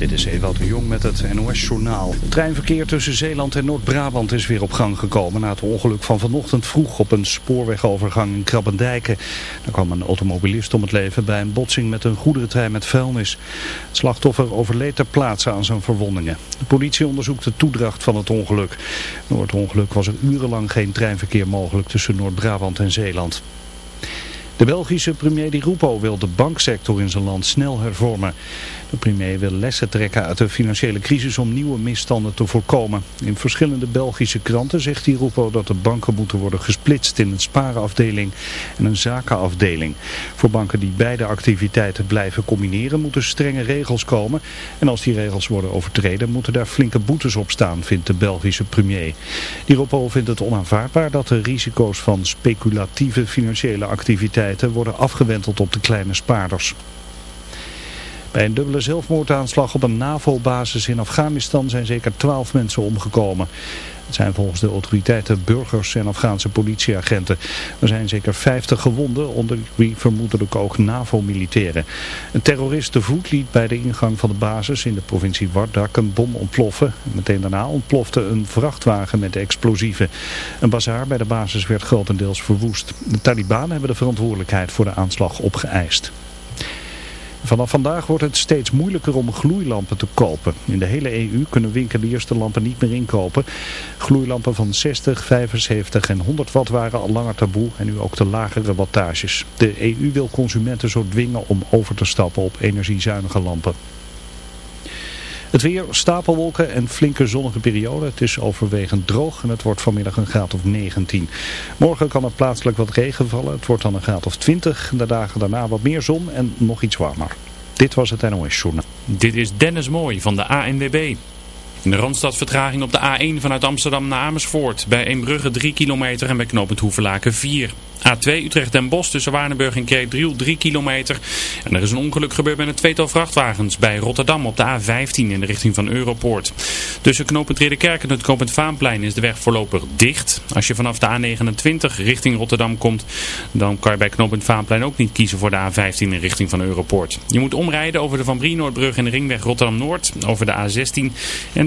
Dit is Ewout de Jong met het NOS-journaal. Het treinverkeer tussen Zeeland en Noord-Brabant is weer op gang gekomen... na het ongeluk van vanochtend vroeg op een spoorwegovergang in Krabbendijken. Daar kwam een automobilist om het leven bij een botsing met een goederentrein met vuilnis. Het slachtoffer overleed ter plaatse aan zijn verwondingen. De politie onderzoekt de toedracht van het ongeluk. Door het ongeluk was er urenlang geen treinverkeer mogelijk tussen Noord-Brabant en Zeeland. De Belgische premier Di Rupo wil de banksector in zijn land snel hervormen. De premier wil lessen trekken uit de financiële crisis om nieuwe misstanden te voorkomen. In verschillende Belgische kranten zegt Di Rupo dat de banken moeten worden gesplitst in een sparenafdeling en een zakenafdeling. Voor banken die beide activiteiten blijven combineren moeten strenge regels komen. En als die regels worden overtreden moeten daar flinke boetes op staan, vindt de Belgische premier. Di Rupo vindt het onaanvaardbaar dat de risico's van speculatieve financiële activiteiten worden afgewenteld op de kleine spaarders. Bij een dubbele zelfmoordaanslag op een NAVO-basis in Afghanistan zijn zeker twaalf mensen omgekomen. Het zijn volgens de autoriteiten burgers en Afghaanse politieagenten. Er zijn zeker 50 gewonden, onder wie vermoedelijk ook NAVO-militairen. Een terrorist te voet liet bij de ingang van de basis in de provincie Wardak een bom ontploffen. Meteen daarna ontplofte een vrachtwagen met explosieven. Een bazaar bij de basis werd grotendeels verwoest. De Taliban hebben de verantwoordelijkheid voor de aanslag opgeëist. Vanaf vandaag wordt het steeds moeilijker om gloeilampen te kopen. In de hele EU kunnen winkeliers de lampen niet meer inkopen. Gloeilampen van 60, 75 en 100 watt waren al langer taboe en nu ook de lagere wattages. De EU wil consumenten zo dwingen om over te stappen op energiezuinige lampen. Het weer, stapelwolken en flinke zonnige periode. Het is overwegend droog en het wordt vanmiddag een graad of 19. Morgen kan er plaatselijk wat regen vallen. Het wordt dan een graad of 20. De dagen daarna wat meer zon en nog iets warmer. Dit was het NOS Journal. Dit is Dennis Mooi van de ANWB. In de Randstad vertraging op de A1 vanuit Amsterdam naar Amersfoort. Bij Eembrugge 3 kilometer en bij knooppunt Hoevelaken 4. A2 Utrecht en Bos tussen Waardenburg en Kerkdriel 3 kilometer. En er is een ongeluk gebeurd met een tweetal vrachtwagens bij Rotterdam op de A15 in de richting van Europoort. Tussen knooppunt Ridderkerk en het knooppunt Vaanplein is de weg voorlopig dicht. Als je vanaf de A29 richting Rotterdam komt, dan kan je bij knooppunt Vaanplein ook niet kiezen voor de A15 in richting van Europoort. Je moet omrijden over de Van Brienoordbrug en de ringweg Rotterdam-Noord, over de A16 en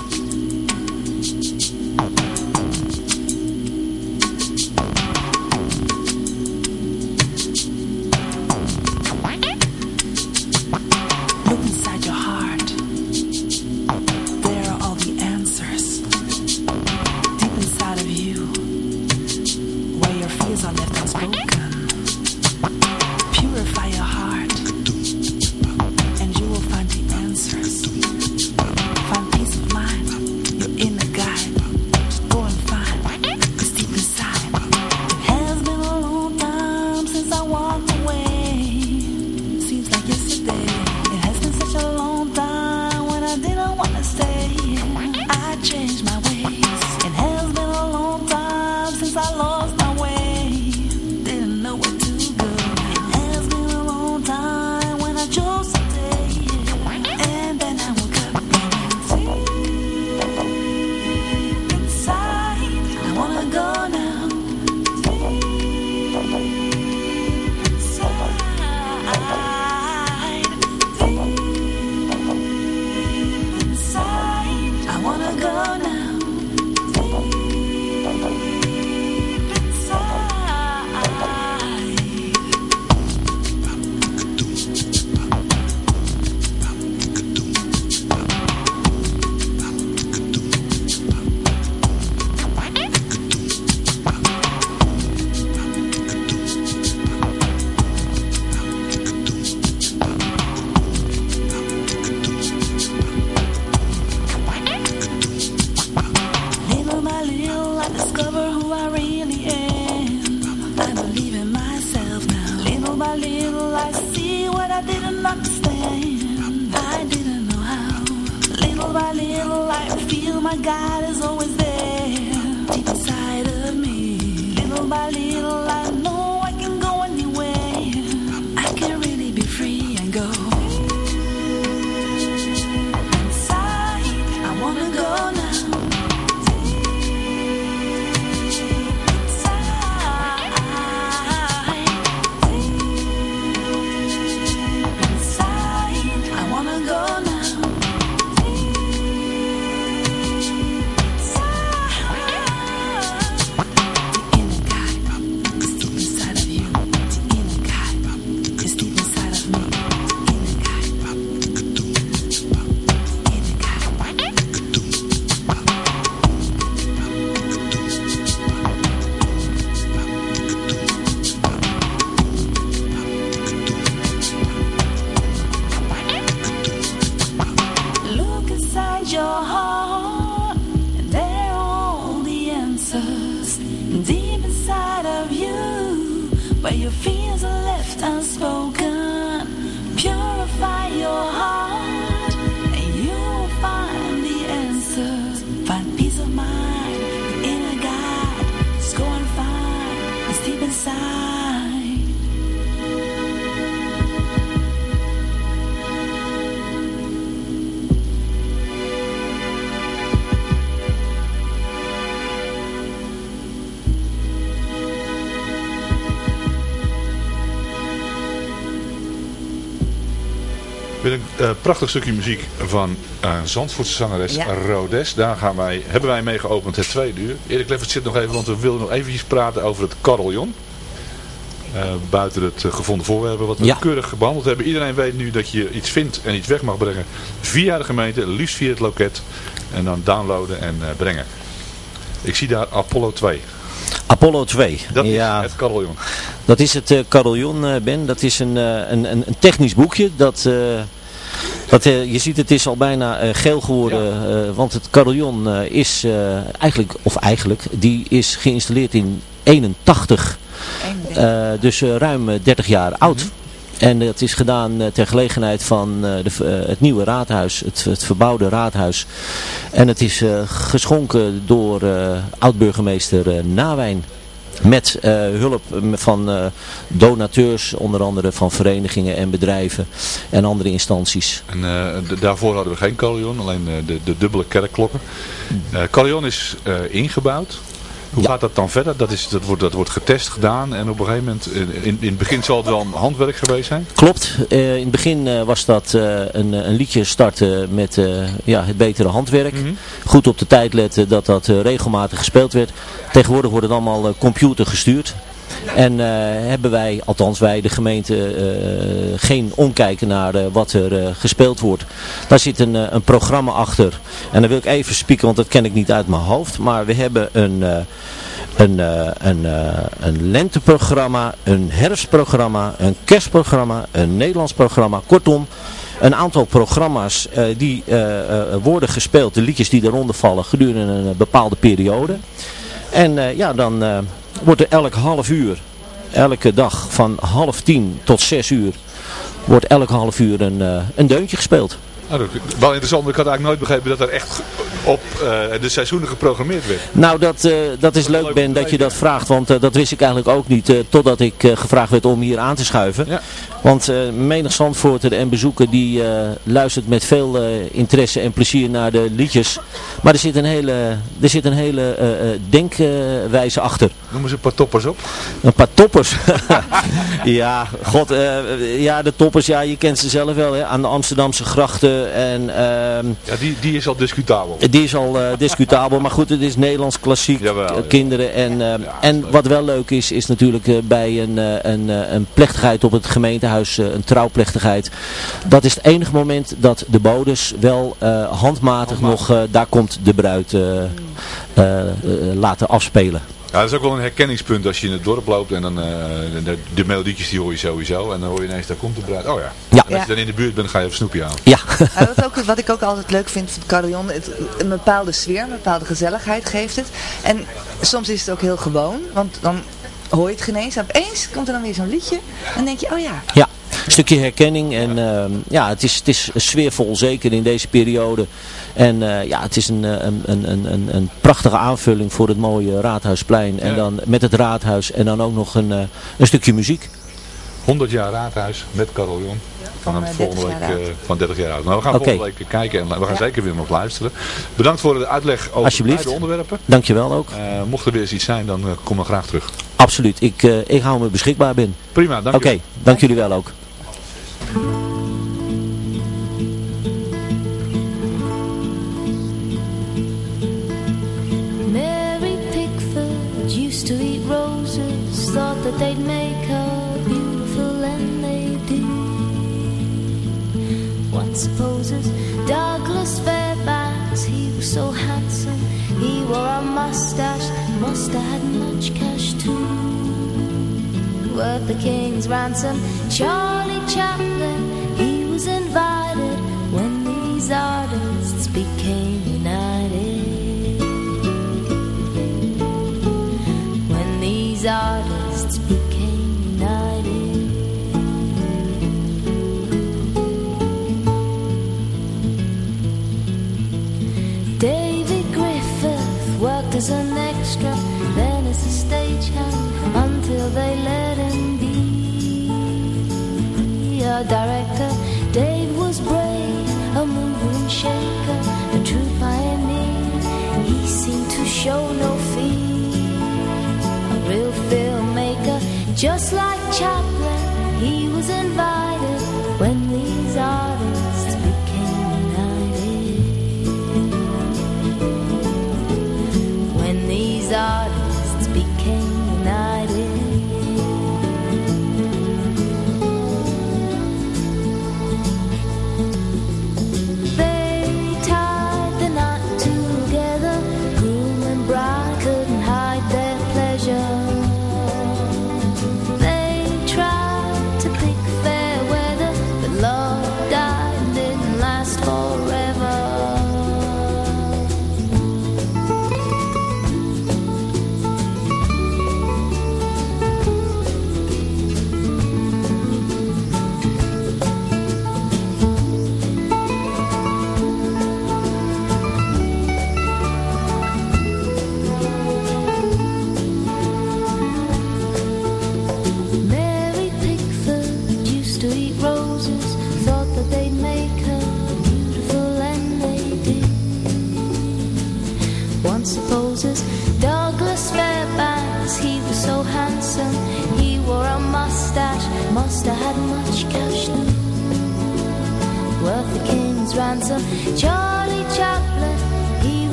Met een eh, prachtig stukje muziek van uh, Zandvoortse zangeres Ja. Rodes. Daar gaan wij, hebben wij mee geopend het tweede uur. Erik Leffert zit nog even, want we wilden nog eventjes praten over het carillon. Eh, buiten het gevonden voorwerpen wat we Ja. keurig behandeld hebben. Iedereen weet nu dat je iets vindt en iets weg mag brengen via de gemeente, liefst via het loket. En dan downloaden en eh, brengen. Ik zie daar Apollo 2. Apollo 2. Dat ja, is het carillon. Dat is het eh carillon, eh, Ben. Dat is een, eh, een, een, een technisch boekje. Dat, eh, dat, eh, je ziet, het is al bijna eh, geel geworden. eh, want het carillon is eigenlijk, of eigenlijk, die is geïnstalleerd in 81. Eh, dus ruim eh, 30 jaar oud. En dat is gedaan ter gelegenheid van de, het nieuwe raadhuis, het, het verbouwde raadhuis. En het is geschonken door oud-burgemeester Nawijn. Met eh, hulp van eh, donateurs, onder andere van verenigingen en bedrijven en andere instanties. En eh, daarvoor hadden we geen carillon, alleen eh, de, de dubbele kerkklokken. Eh carillon is eh, ingebouwd. Hoe gaat dat dan verder? Dat, is, dat, wordt, dat wordt getest gedaan en op een gegeven moment, in, in, in het begin zal het wel handwerk geweest zijn. Klopt. Eh, in het begin eh, was dat eh, een, een liedje starten met eh, ja, het betere handwerk. Goed op de tijd letten dat dat eh, regelmatig gespeeld werd. Tegenwoordig wordt het allemaal eh, computer gestuurd. En eh, hebben wij, althans wij, de gemeente, eh, geen omkijken naar eh, wat er gespeeld wordt. Daar zit een, een programma achter. En dan wil ik even spieken, want dat ken ik niet uit mijn hoofd. Maar we hebben een... een, een, een lenteprogramma, een herfstprogramma, een kerstprogramma, een Nederlands programma. Kortom, een aantal programma's die worden gespeeld, de liedjes die eronder vallen gedurende een bepaalde periode. En ja, dan wordt er elk half uur, elke dag van half tien tot zes uur, wordt elk half uur een, eh, een deuntje gespeeld. Nou, dat, wel interessant, ik had eigenlijk nooit begrepen dat er echt op eh, de seizoenen geprogrammeerd werd. Nou, dat, eh, dat is leuk Ben dat je dat vraagt, want eh, dat wist ik eigenlijk ook niet totdat ik gevraagd werd om hier aan te schuiven. Want eh menig Zandvoorter en bezoeker die luistert met veel interesse en plezier naar de liedjes. Maar er zit een hele, er zit een hele denkwijze achter. Noemen ze een paar toppers op. Een paar toppers. ja, god, ja, de toppers, ja, je kent ze zelf wel, hè, aan de Amsterdamse grachten. En, ehm, Ja, die, die is al discutabel. die is al eh, discutabel, maar goed, het is Nederlands klassiek, Jawel, eh, kinderen. En, eh, en wat wel leuk is, is natuurlijk eh, bij een, een, een plechtigheid op het gemeentehuis, eh, een trouwplechtigheid. Dat is het enige moment dat de bodes wel eh, handmatig, nog, daar komt de bruid laten afspelen. Ja, dat is ook wel een herkenningspunt als je in het dorp loopt en dan eh, de, de melodietjes die hoor je sowieso. En dan hoor je ineens, daar komt de bruid. Oh ja. Ja. En als je dan in de buurt bent, ga je even snoepje halen. Ja. Wat, ook, wat ik ook altijd leuk vind van het carillon, het, een bepaalde sfeer, een bepaalde gezelligheid geeft het. En soms is het ook heel gewoon, want dan hoor je het geen eens. En opeens komt er dan weer zo'n liedje. En dan denk je, oh ja. Ja, een stukje herkenning en ehm, ja, het is, het is sfeervol, zeker in deze periode. En eh, ja, het is een, eh, een, een, een, een prachtige aanvulling voor het mooie Raadhuisplein. En dan met het Raadhuis en dan ook nog een, eh, een stukje muziek. 100 jaar raadhuis met carillon. Van, Van, eh, volgende 30 week eh, van 30 jaar oud. Maar we gaan Oké. volgende week kijken en we gaan Ja. zeker weer nog luisteren. Bedankt voor de uitleg over Alsjeblieft. beide onderwerpen. Dankjewel ook. Eh, mocht er weer eens iets zijn, dan eh, kom dan graag terug. Absoluut, ik, eh, ik hou me beschikbaar ben. Prima, dank Oké, dank jullie wel ook. Supposes Douglas Fairbanks, he was so handsome, he wore a mustache, must have had much cash too. Worth the king's ransom, Charlie Chaplin, he was invited when these artists became united. when these artists shaker, a true pioneer. He seemed to show no fear a real filmmaker, just like Chaplin. He was invited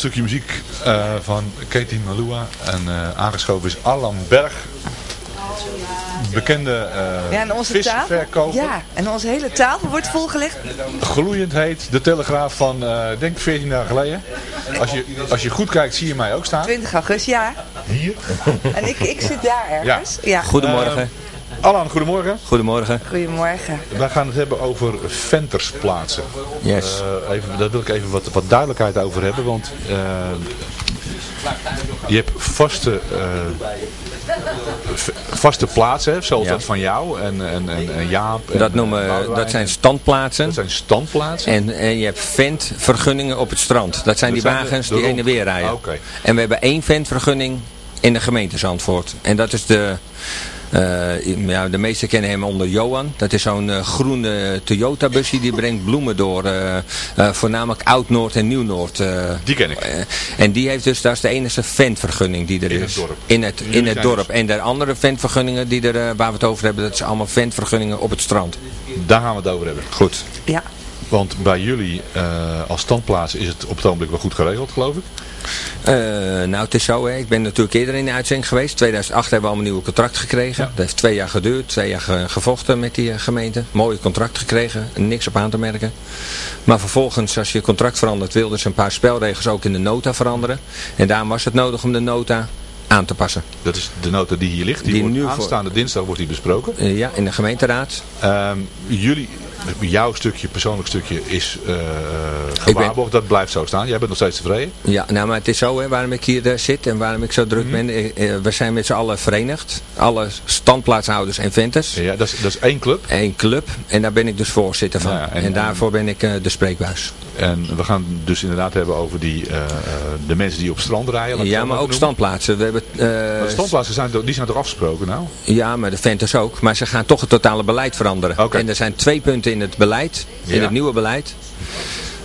stukje muziek eh, van Katie Malua. En eh, aangeschoven is Alan Berg. Bekende eh Ja, en onze tafel. Ja, en onze hele tafel wordt volgelegd. Gloeiend heet. De Telegraaf van, eh denk 14 jaar geleden. Als je, als je goed kijkt zie je mij ook staan. 20 augustus, ja. Hier. En ik, ik zit daar ergens. Ja. Goedemorgen. Alan, goedemorgen. Goedemorgen. Goedemorgen. Wij gaan het hebben over ventersplaatsen. Yes. Eh, even, daar wil ik even wat, wat duidelijkheid over hebben. Want eh, je hebt vaste, eh, vaste plaatsen, zoals Ja. dat van jou en, en, en, en Jaap. En, Dat, noemen, Boudewijn. dat zijn standplaatsen. Dat zijn standplaatsen. En, en je hebt ventvergunningen op het strand. Dat zijn Dat die zijn wagens de die heen en weer rijden. Ah, oké. En we hebben één ventvergunning in de gemeente Zandvoort. En dat is de... eh, ja, de meesten kennen hem onder Johan. Dat is zo'n eh, groene Toyota busje. Die brengt bloemen door. eh, eh, voornamelijk Oud-Noord en Nieuw-Noord. eh. Die ken ik. En die heeft dus, dat is de enige ventvergunning die er In is. het dorp. In het, in het dorp. En de andere ventvergunningen die er, waar we het over hebben, dat zijn allemaal ventvergunningen op het strand. Daar gaan we het over hebben. Goed. Ja. Want bij jullie eh, als standplaats is het op het ogenblik wel goed geregeld, geloof ik. Eh, nou, het is zo, hè. ik ben natuurlijk eerder in de uitzending geweest. 2008 hebben we al een nieuw contract gekregen. Dat heeft twee jaar geduurd, twee jaar ge- gevochten met die eh, gemeente. Mooi contract gekregen, niks op aan te merken. Maar vervolgens, als je contract verandert, wilden ze een paar spelregels ook in de nota veranderen. En daarom was het nodig om de nota aan te passen. Dat is de nota die hier ligt. Die, Die wordt nu voor- aanstaande dinsdag wordt die besproken. Ja, in de gemeenteraad. Ehm, jullie, jouw stukje, persoonlijk stukje is eh gewaarborgd. Dat blijft zo staan. Jij bent nog steeds tevreden. Ja, nou maar het is zo hè, waarom ik hier eh, zit en waarom ik zo druk Mhm. ben. Eh, we zijn met z'n allen verenigd. Alle standplaatshouders en venters. Ja, dat is, dat is één club. Eén club. En daar ben ik dus voorzitter van. Ja, en- en, daarvoor ben ik de spreekbuis. En we gaan het dus inderdaad hebben over die, de mensen die op strand rijden. Ja, maar ook noemen. standplaatsen. We hebben, Maar standplaatsen zijn, die zijn toch afgesproken nou? Ja, maar de venters ook. Maar ze gaan toch het totale beleid veranderen. En er zijn twee punten in het beleid. In Ja. het nieuwe beleid.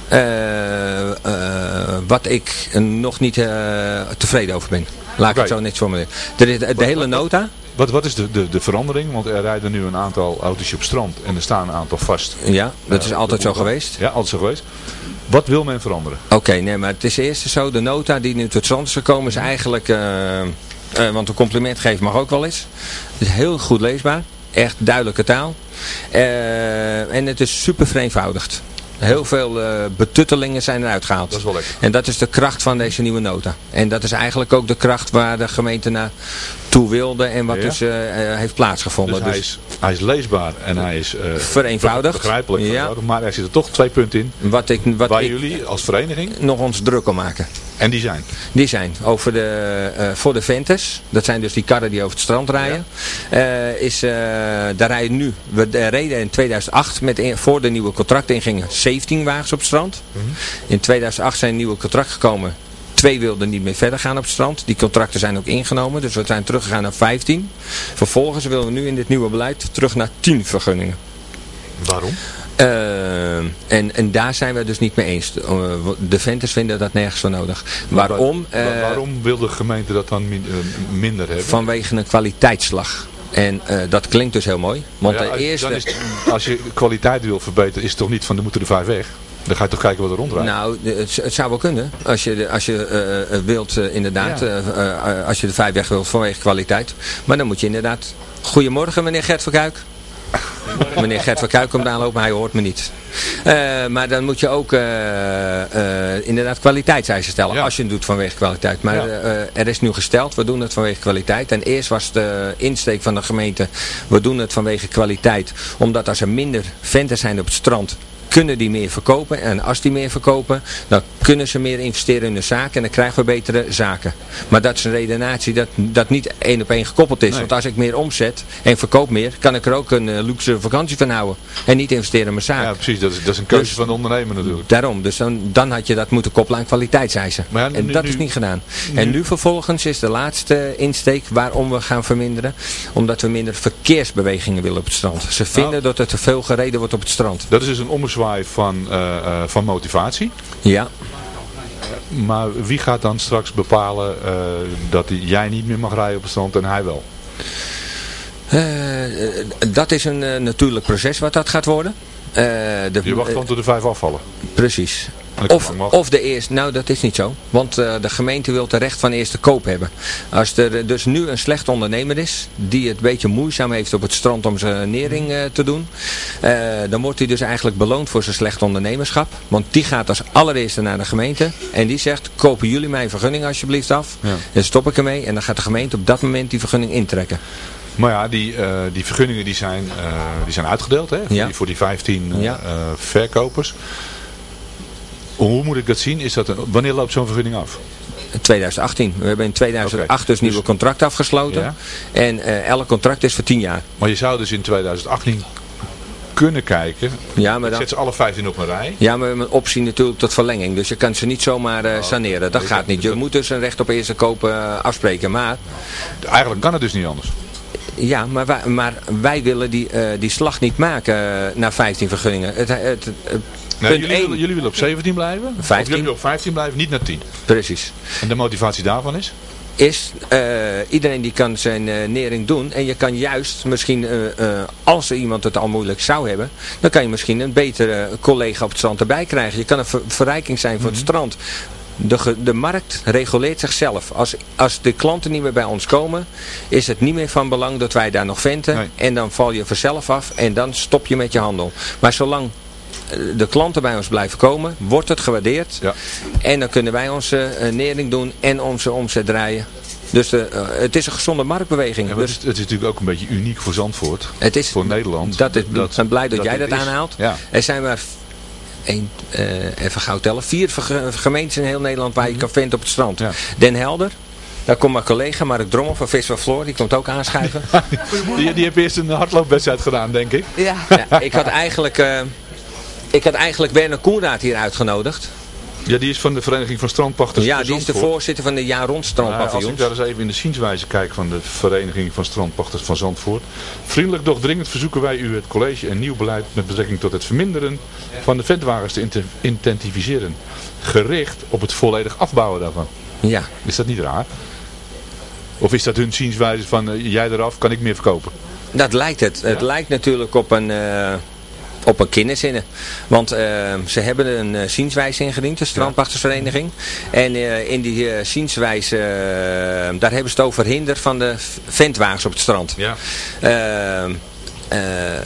eh, eh, wat ik nog niet eh, tevreden over ben. Laat ik het zo me Er is de hele nota. Wat, wat is de, de, de verandering? Want er rijden nu een aantal auto's op strand en er staan een aantal vast. Ja, dat is altijd zo geweest. Ja, altijd zo geweest. Wat wil men veranderen? Oké, nee, maar het is eerst zo. De nota die nu tot stand is gekomen is eigenlijk... want een compliment geven mag ook wel eens. Het is heel goed leesbaar. Echt duidelijke taal. Eh, en het is super vereenvoudigd. Heel veel eh, betuttelingen zijn eruit gehaald. Dat is wel lekker. En dat is de kracht van deze nieuwe nota. En dat is eigenlijk ook de kracht waar de gemeente naartoe wilde en wat Ja. dus eh, eh, heeft plaatsgevonden. Dus hij is, hij is leesbaar en hij is eh, Vereenvoudigd. begrijpelijk. Ja. Maar er zitten toch twee punten in wat ik, wat waar ik jullie als vereniging, nog ons druk om maken. en die zijn. Die zijn over de, voor de venters. Dat zijn dus die karren die over het strand rijden. Is, daar rijden nu, we reden in 2008 met, in- voor de nieuwe contractingingen 17 wagens op het strand. In 2008 zijn nieuwe contract gekomen. Twee wilden niet meer verder gaan op het strand. Die contracten zijn ook ingenomen. Dus we zijn teruggegaan naar 15. Vervolgens willen we nu in dit nieuwe beleid terug naar 10 vergunningen. Waarom? Eh, en, en daar zijn we het dus niet mee eens. Eh, De venters vinden dat nergens voor nodig. Waarom? Wa- Eh, waarom wil de gemeente dat dan min- minder hebben? Vanwege een kwaliteitsslag. En dat klinkt dus heel mooi. Want Ja, de als- eerste... is als je kwaliteit wil verbeteren, is het toch niet van, er moeten er vijf weg. Dan ga je toch kijken wat er rondrijdt. Nou, het, het zou wel kunnen. Als je, als je eh, eh, wilt, eh, inderdaad, Ja. als je de vijf weg wilt vanwege kwaliteit. Maar dan moet je inderdaad... Goedemorgen meneer Gert van Kuik. meneer Gert van Kuik komt aanlopen, hij hoort me niet. Maar dan moet je ook inderdaad kwaliteitseisen stellen. Als je het doet vanwege kwaliteit. Maar Ja. er is nu gesteld, we doen het vanwege kwaliteit. En eerst was de insteek van de gemeente, we doen het vanwege kwaliteit. Omdat als er minder venten zijn op het strand, kunnen die meer verkopen. En als die meer verkopen, dan kunnen ze meer investeren in de zaken en dan krijgen we betere zaken. Maar dat is een redenatie dat, dat niet één op één gekoppeld is. Nee. Want als ik meer omzet en verkoop meer, kan ik er ook een eh, luxe vakantie van houden. En niet investeren in mijn zaak. Ja, precies. Dat is, dat is een keuze Dus- van de ondernemer natuurlijk. Daarom, dus dan, dan had je dat moeten koppelen aan kwaliteitseisen. En dat nu- is niet gedaan. nu- En nu vervolgens is de laatste insteek waarom we gaan verminderen. Omdat we minder verkeersbewegingen willen op het strand. Ze vinden Nou. dat er te veel gereden wordt op het strand. Dat is dus een van, eh, eh, van motivatie. Ja. Maar wie gaat dan straks bepalen eh, dat jij niet meer mag rijden op het strand en hij wel? Dat is een natuurlijk proces wat dat gaat worden. Eh, de, Je wacht dan tot de vijf afvallen. Precies. Of, of de eerste, nou dat is niet zo. Want eh, de gemeente wil het recht van eerste koop hebben. Als er dus nu een slecht ondernemer is, die het een beetje moeizaam heeft op het strand om zijn nering eh, te doen. eh, dan wordt hij dus eigenlijk beloond voor zijn slecht ondernemerschap. Want die gaat als allereerste naar de gemeente. En die zegt, kopen jullie mijn vergunning alsjeblieft af. Ja. Dan stop ik ermee. En dan gaat de gemeente op dat moment die vergunning intrekken. Maar ja, die, eh, die vergunningen die zijn, eh, die zijn uitgedeeld hè, voor, Ja. die, voor die 15 eh, Ja. verkopers. Hoe moet ik dat zien? Is dat een, wanneer loopt zo'n vergunning af? 2018. We hebben in 2008 Oké. dus nieuwe contract afgesloten. Ja. En elk contract is voor 10 jaar. Maar je zou dus in 2018 kunnen kijken. Ja, maar dan... zet ze alle 15 op een rij. Ja, maar we hebben een optie natuurlijk tot verlenging. Dus je kan ze niet zomaar Oh, saneren. Dat gaat niet. Je moet dus een recht op eerste koop eh, afspreken. Maar, Eigenlijk kan het dus niet anders. Ja, maar, wij, maar wij willen die, eh, die slag niet maken eh, naar 15 vergunningen. Het, het, het- Nee, punt jullie, 1, willen, jullie willen op 17 blijven? 15. Of jullie willen op 15 blijven, niet naar 10. precies. En de motivatie daarvan is? is, eh, iedereen die kan zijn eh, nering doen. En je kan juist misschien, als er iemand het al moeilijk zou hebben, dan kan je misschien een betere collega op het strand erbij krijgen. Je kan een ver- verrijking zijn voor het strand. De, de markt reguleert zichzelf. Als, als de klanten niet meer bij ons komen, is het niet meer van belang dat wij daar nog venten. En dan val je vanzelf af en dan stop je met je handel. Maar zolang eh, de klanten bij ons blijven komen, wordt het gewaardeerd. En dan kunnen wij onze eh, nering doen en onze omzet draaien. Dus de, eh, het is een gezonde marktbeweging. Ja, dus het, is, het is natuurlijk ook een beetje uniek voor Zandvoort. Het is, voor Nederland. dat is, ben blij dat, jij dat aanhaalt. Ja. Er zijn maar één, eh, even gauw tellen, vier gemeentes in heel Nederland waar je kan venten op het strand. Den Helder, daar komt mijn collega Mark Drommel van Vis van Floor, die komt ook aanschuiven. Die, die heeft eerst een hardloopwedstrijd gedaan, denk ik. Ja. Ja, ik had eigenlijk, eh, ik had eigenlijk Werner Koenraad hier uitgenodigd. Ja, die is van de Vereniging van Strandpachters Ja, die is de voorzitter van de jaar rond Maar als ik strandpaviljoens. daar eens even in de zienswijze kijk van de Vereniging van Strandpachters van Zandvoort. Vriendelijk doch dringend verzoeken wij u het college een nieuw beleid met betrekking tot het verminderen van de ventwagens te inten- intensiviseren. Gericht op het volledig afbouwen daarvan. Ja. Is dat niet raar? Of is dat hun zienswijze van eh, jij eraf, kan ik meer verkopen? Dat lijkt het. Het lijkt natuurlijk op een, eh op een kinderzinnen. Want eh, ze hebben een uh, zienswijze ingediend, de strandpachtersvereniging. En eh, in die eh, zienswijze, eh, daar hebben ze het over hinder van de ventwagens op het strand. Ja. Eh, eh,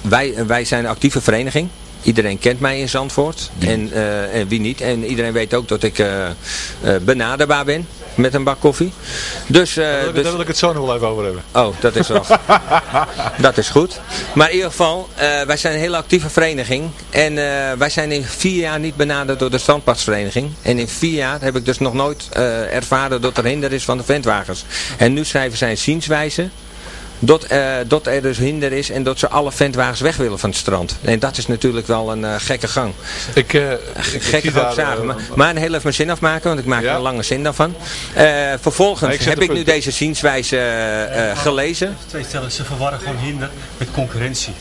wij, wij zijn een actieve vereniging. Iedereen kent mij in Zandvoort. En, eh, en wie niet. En iedereen weet ook dat ik eh, eh, benaderbaar ben met een bak koffie. Dus, eh, Daar wil, ik, dus daar wil ik het zo nog wel even over hebben. Oh, dat is wel. dat is goed. Maar in ieder geval, wij zijn een hele actieve vereniging. En wij zijn in vier jaar niet benaderd door de strandpadsvereniging. En in vier jaar heb ik dus nog nooit ervaren dat er hinder is van de ventwagens. En nu schrijven zij zienswijze. Dat, eh, dat er dus hinder is en dat ze alle ventwagens weg willen van het strand. En dat is natuurlijk wel een eh, gekke gang. Ik, eh, ik gekke gang zagen. maar, maar heel even mijn zin afmaken, want ik maak er een lange zin daarvan. Eh, Nee, vervolgens ik heb ik nu deze zienswijze gelezen. Twee stellen, ze verwarren gewoon hinder met concurrentie.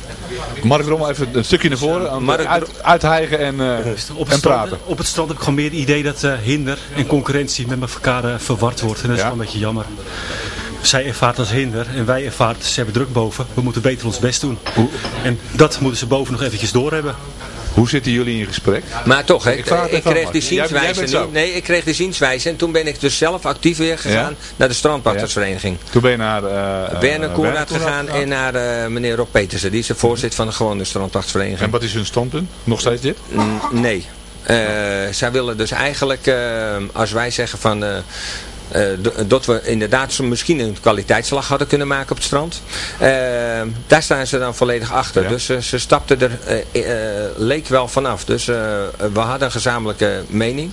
Mark Drommel even een stukje naar voren. Mark uit, uithijgen en, eh, Op het, en strand, praten. op het strand heb ik gewoon meer het idee dat eh, hinder en concurrentie met elkaar verward wordt. En dat is wel een beetje jammer. Zij ervaart als hinder en wij ervaren het, ze hebben druk boven. We moeten beter ons best doen. En dat moeten ze boven nog eventjes doorhebben. Hoe zitten jullie in gesprek? Maar toch, hè, Ik kreeg die Jij- jij zienswijze. Nee, ik kreeg die zienswijze en toen ben ik dus zelf actief weer gegaan Ja? naar de strandpachtersvereniging. Toen ben je naar uh, Werner Koenraad gegaan en naar eh, meneer Rob Petersen. Die is de voorzitter van de gewone strandpachtersvereniging. En wat is hun standpunt? Nog steeds dit? Nee. Eh, zij willen dus eigenlijk, eh, als wij zeggen van... eh, dat we inderdaad misschien een kwaliteitsslag hadden kunnen maken op het strand. Eh, daar staan ze dan volledig achter. Dus eh, ze stapten er, eh, leek wel vanaf. Dus we hadden een gezamenlijke mening.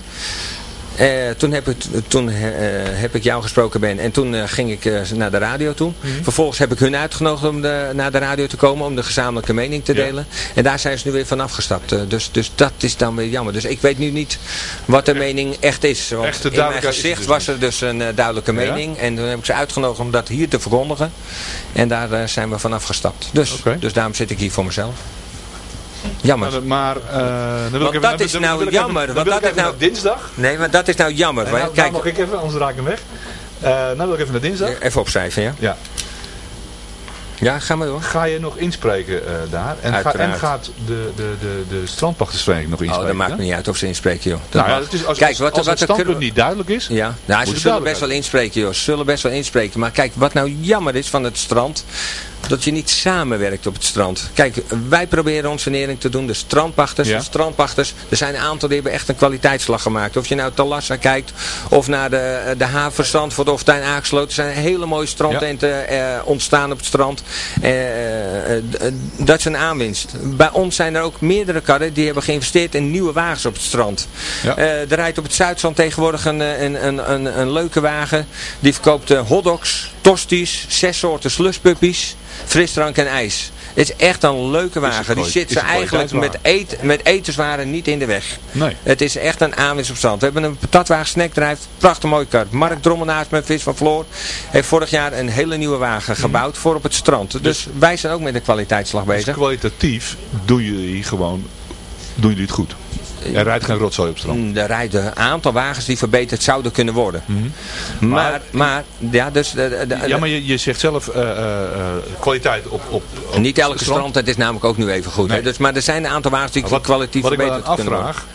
Eh, toen heb ik, toen, eh, heb ik jou gesproken Ben en toen eh, ging ik naar de radio toe. Vervolgens heb ik hun uitgenodigd om de, naar de radio te komen om de gezamenlijke mening te delen. En daar zijn ze nu weer van afgestapt. Dus, dus dat is dan weer jammer. Dus ik weet nu niet wat de mening echt is. Want Echte in mijn gezicht was er dus een duidelijke Ja? mening. En toen heb ik ze uitgenodigd om dat hier te verkondigen. En daar zijn we van afgestapt. Dus, dus daarom zit ik hier voor mezelf. Jammer. Maar, eh, dan wil Want ik even, dat dan is wil- nou wil ik even- jammer, dan want wil dat ik is even nou- naar dinsdag. Nee, maar dat is nou jammer. En nou, Kijk, nou mag ik even, anders raak ik hem weg. Eh nou wil ik even naar dinsdag. Even opschrijven, ja? Ja. Ja, ga maar door. Ga je nog inspreken eh, daar? En, ga, Uiteraard. en gaat de, de, de, de strandpachtersvereniging nog Oh, inspreken? dat maakt me niet uit of ze inspreken, joh. Dat Nou ja, is, als, Kijk, als, wat, als wat het standpunt niet duidelijk is, Ja, nou, ze zullen best wel inspreken, joh. Ze zullen best wel inspreken. Maar kijk, wat nou jammer is van het strand, dat je niet samenwerkt op het strand. Kijk, wij proberen onze nering te doen. De strandpachters, Ja. de strandpachters. Er zijn een aantal die hebben echt een kwaliteitsslag gemaakt. Of je nou Talassa kijkt, of naar de, de haven Zandvoort, of Aaksloot. Er zijn hele mooie strandtenten eh, ontstaan op het strand. Eh, eh, dat is een aanwinst. Bij ons zijn er ook meerdere karren die hebben geïnvesteerd in nieuwe wagens op het strand. Ja. Eh, er rijdt op het Zuidzand tegenwoordig een, een, een, een, een leuke wagen. Die verkoopt hotdogs, tosties, zes soorten slushpuppies, frisdrank en ijs. Het is echt een leuke wagen. Die zit ze eigenlijk met, eet, met etenswaren niet in de weg. Nee. Het is echt een aanwinst op strand. We hebben een patatwagen snackdrive, prachtig mooi kar. Mark Drommenaars met Vis van Floor heeft vorig jaar een hele nieuwe wagen gebouwd voor op het strand. Dus, wij zijn ook met een kwaliteitsslag dus bezig. kwalitatief doen jullie gewoon doen jullie het goed? Er rijdt geen rotzooi op strand. Mm, Er rijden een aantal wagens die verbeterd zouden kunnen worden. Maar, maar, ja, dus... de- de- de- Ja, maar je, je zegt zelf eh, eh, eh, kwaliteit op, op, op niet elke strand. het is namelijk ook nu even goed. hè. Dus, maar er zijn een aantal wagens die wat- kwalitatief wat ik verbeterd kunnen worden. afvraag,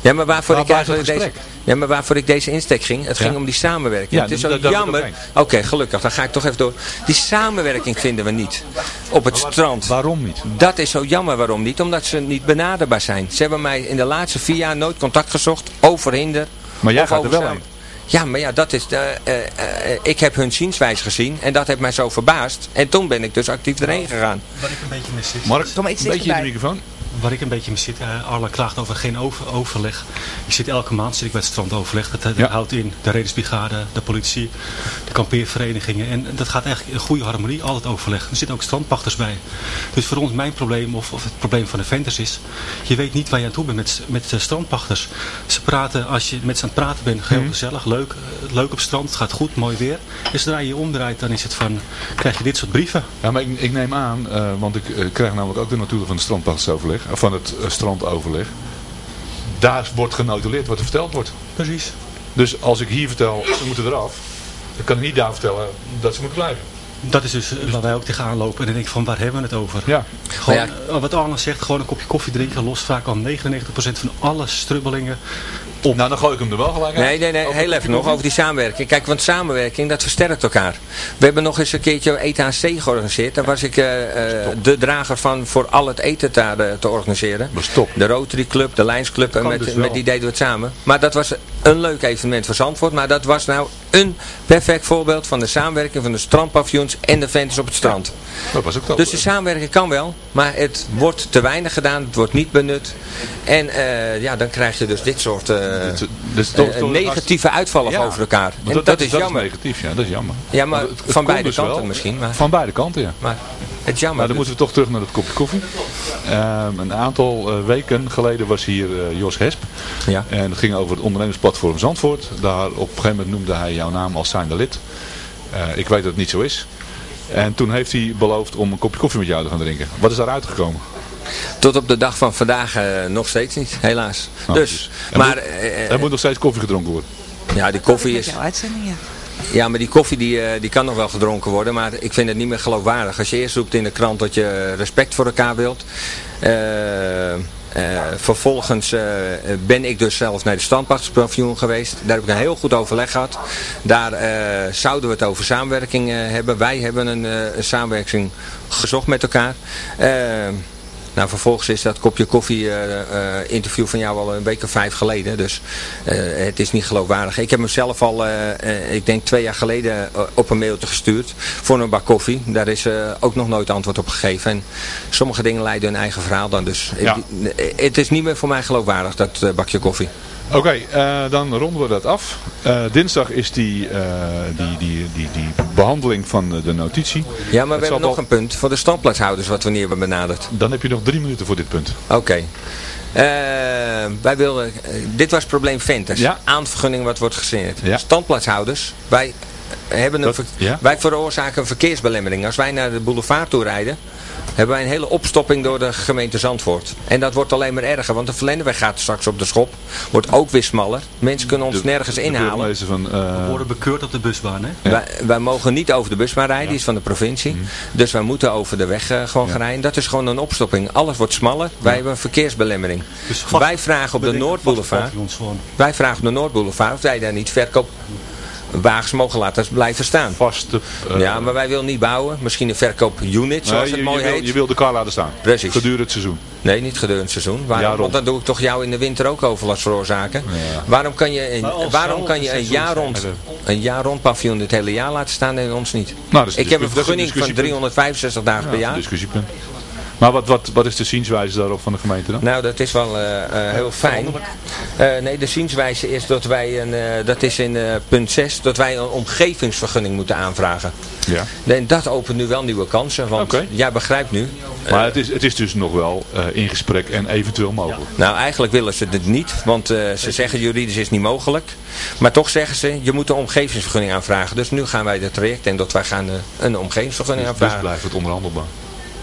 Ja, maar waarvoor, Waar ik eigenlijk deze, ja, maar waarvoor ik deze insteek ging, het ging om die samenwerking. Ja, het is dat- zo jammer. Oké, gelukkig, dan ga ik toch even door. Die samenwerking vinden we niet op het strand. Waarom niet? Dat is zo jammer waarom niet, omdat ze niet benaderbaar zijn. Ze hebben mij in de laatste vier jaar nooit contact gezocht over hinder. Maar jij of gaat er wel samen- Ja, maar ja, dat is de, eh, eh, ik heb hun zienswijze gezien en dat heeft mij zo verbaasd. En toen ben ik dus actief erheen gegaan. Waar ik een beetje mis zit. Mark, Kom iets een beetje in de microfoon. Waar ik een beetje mee zit, eh, Arla klaagt over geen over, overleg. Ik zit elke maand zit ik bij het strandoverleg. Dat, dat Ja. houdt in de redensbrigade, de politie, de kampeerverenigingen. En dat gaat eigenlijk in goede harmonie, altijd overleg. Er zitten ook strandpachters bij. Dus voor ons mijn probleem, of, of het probleem van de venters is... je weet niet waar je aan toe bent met, met de strandpachters. Ze praten, als je met ze aan het praten bent, heel Mhm. gezellig, leuk, eh, leuk op het strand. Het gaat goed, mooi weer. En zodra je je omdraait, dan is het van, krijg je dit soort brieven. Ja, maar ik, ik neem aan, eh, want ik eh, krijg namelijk ook de notulen van het strandpachtsoverleg, of van het eh, strandoverleg. Daar wordt genotuleerd wat er verteld wordt. Precies. Dus als ik hier vertel, ze moeten eraf, dan kan ik niet daar vertellen dat ze moeten blijven. Dat is dus waar wij ook tegenaan lopen. En dan denk ik van, waar hebben we het over? Ja. Gewoon, eh, wat Arne zegt, gewoon een kopje koffie drinken. Los vaak al 99% van alle strubbelingen. Nou, dan gooi ik hem er wel gelijk uit. Nee, nee, nee, heel even nog over die samenwerking. Kijk, want samenwerking, dat versterkt elkaar. We hebben nog eens een keertje zee georganiseerd. Daar was ik eh, eh, de drager van voor al het eten daar eh, te organiseren. De Rotary Club, de Lions Club, en met, dus wel. met die deden we het samen. Maar dat was een leuk evenement voor Zandvoort. Maar dat was nou een perfect voorbeeld van de samenwerking van de strandpaviljoens en de venters op het strand. Dat was ook dat. Dus de samenwerking kan wel, maar het wordt te weinig gedaan, het wordt niet benut. En eh, ja, dan krijg je dus dit soort eh, Dit- dit is toch- eh, negatieve uitvallen Ja, over elkaar. En dat, is jammer. negatief, ja, dat is jammer. Ja, maar Want het- het van beide dus kanten wel. misschien. Maar, Van beide kanten, ja. maar het is jammer. Nou, dan moeten we toch terug naar het kopje koffie. Ehm, een aantal weken geleden was hier Jos Hesp. Ja. En het ging over het ondernemersplatform Zandvoort. Daar op een gegeven moment noemde hij jouw naam als zijnde lid. Ik weet dat het niet zo is. En toen heeft hij beloofd om een kopje koffie met jou te gaan drinken. Wat is daaruit gekomen? Tot op de dag van vandaag eh, nog steeds niet, helaas. Nou, dus, Er maar moet, eh, er moet nog steeds koffie gedronken worden. ja, die koffie is... jouw uitzending, ja. Ja, maar die koffie die, eh, die kan nog wel gedronken worden, maar ik vind het niet meer geloofwaardig. Als je eerst roept in de krant dat je respect voor elkaar wilt. eh, eh, vervolgens eh, ben ik dus zelf naar de standpachtspaviljoen geweest. Daar heb ik een heel goed overleg gehad. Daar eh, zouden we het over samenwerking hebben. Wij hebben een, een samenwerking gezocht met elkaar. Nou, vervolgens is dat kopje koffie eh, eh, interview van jou al een week of vijf geleden. Dus eh, het is niet geloofwaardig. Ik heb hem zelf al, ik denk twee jaar geleden op een mailtje gestuurd voor een bak koffie. Daar is ook nog nooit antwoord op gegeven. En sommige dingen leiden hun eigen verhaal dan. Dus Ja. het, het is niet meer voor mij geloofwaardig, dat bakje koffie. Oké, eh, dan ronden we dat af. Eh, dinsdag is die, eh, die, die, die, die behandeling van de- notitie. Ja, maar Het we hebben nog een punt voor de standplaatshouders wat we niet hebben benaderd. Dan heb je nog drie minuten voor dit punt. Oké. Wij wilden, eh, dit was probleem Venters. Ja. Aanvergunning wat wordt gesigneerd. Ja. Standplaatshouders, wij, hebben een Dat- ja. wij veroorzaken een verkeersbelemmering. Als wij naar de boulevard toe rijden, hebben wij een hele opstopping door de gemeente Zandvoort. En dat wordt alleen maar erger, want de Verlenneweg gaat straks op de schop. Wordt ook weer smaller. Mensen kunnen ons De- nergens de inhalen. Van, eh, We worden bekeurd op de busbaan, hè? Ja. Wij, wij mogen niet over de busbaan rijden, die is van de provincie. Dus wij moeten over de weg eh, gewoon Ja. gaan rijden. Dat is gewoon een opstopping. Alles wordt smaller. Wij hebben een verkeersbelemmering. Dus wij vragen op de Noordboulevard, wij vragen op de Noordboulevard of wij daar niet verkoopwagens mogen laten blijven staan. vaste... eh, ja, maar wij willen niet bouwen. Misschien een verkoopunit, nee, zoals je, het mooi je, wil, heet. je wil de kar laten staan. Precies. Gedurende het seizoen. Nee, niet gedurende het seizoen. Waarom? Want dan doe ik toch jou in de winter ook overlast veroorzaken. Ja. Waarom kan je een, waarom kan je een jaar rond, een jaar rond paviljoen het hele jaar laten staan en ons niet? Nou, dat is een ik heb een vergunning van discussiepunt. 365 dagen per Ja, jaar. discussiepunt. Maar wat, wat, wat is de zienswijze daarop van de gemeente dan? Nou, dat is wel eh, eh, heel fijn. Eh, nee, de zienswijze is dat wij, een, eh, dat is in eh, punt 6, dat wij een omgevingsvergunning moeten aanvragen. Ja. En dat opent nu wel nieuwe kansen, want Oké. jij begrijpt nu. Maar het is, het is dus nog wel eh, in gesprek en eventueel mogelijk. Nou, eigenlijk willen ze het niet, want eh, ze zeggen juridisch is niet mogelijk. Maar toch zeggen ze, je moet een omgevingsvergunning aanvragen. Dus nu gaan wij het traject en dat wij gaan een omgevingsvergunning Dus, dus aanvragen. blijft het onderhandelbaar.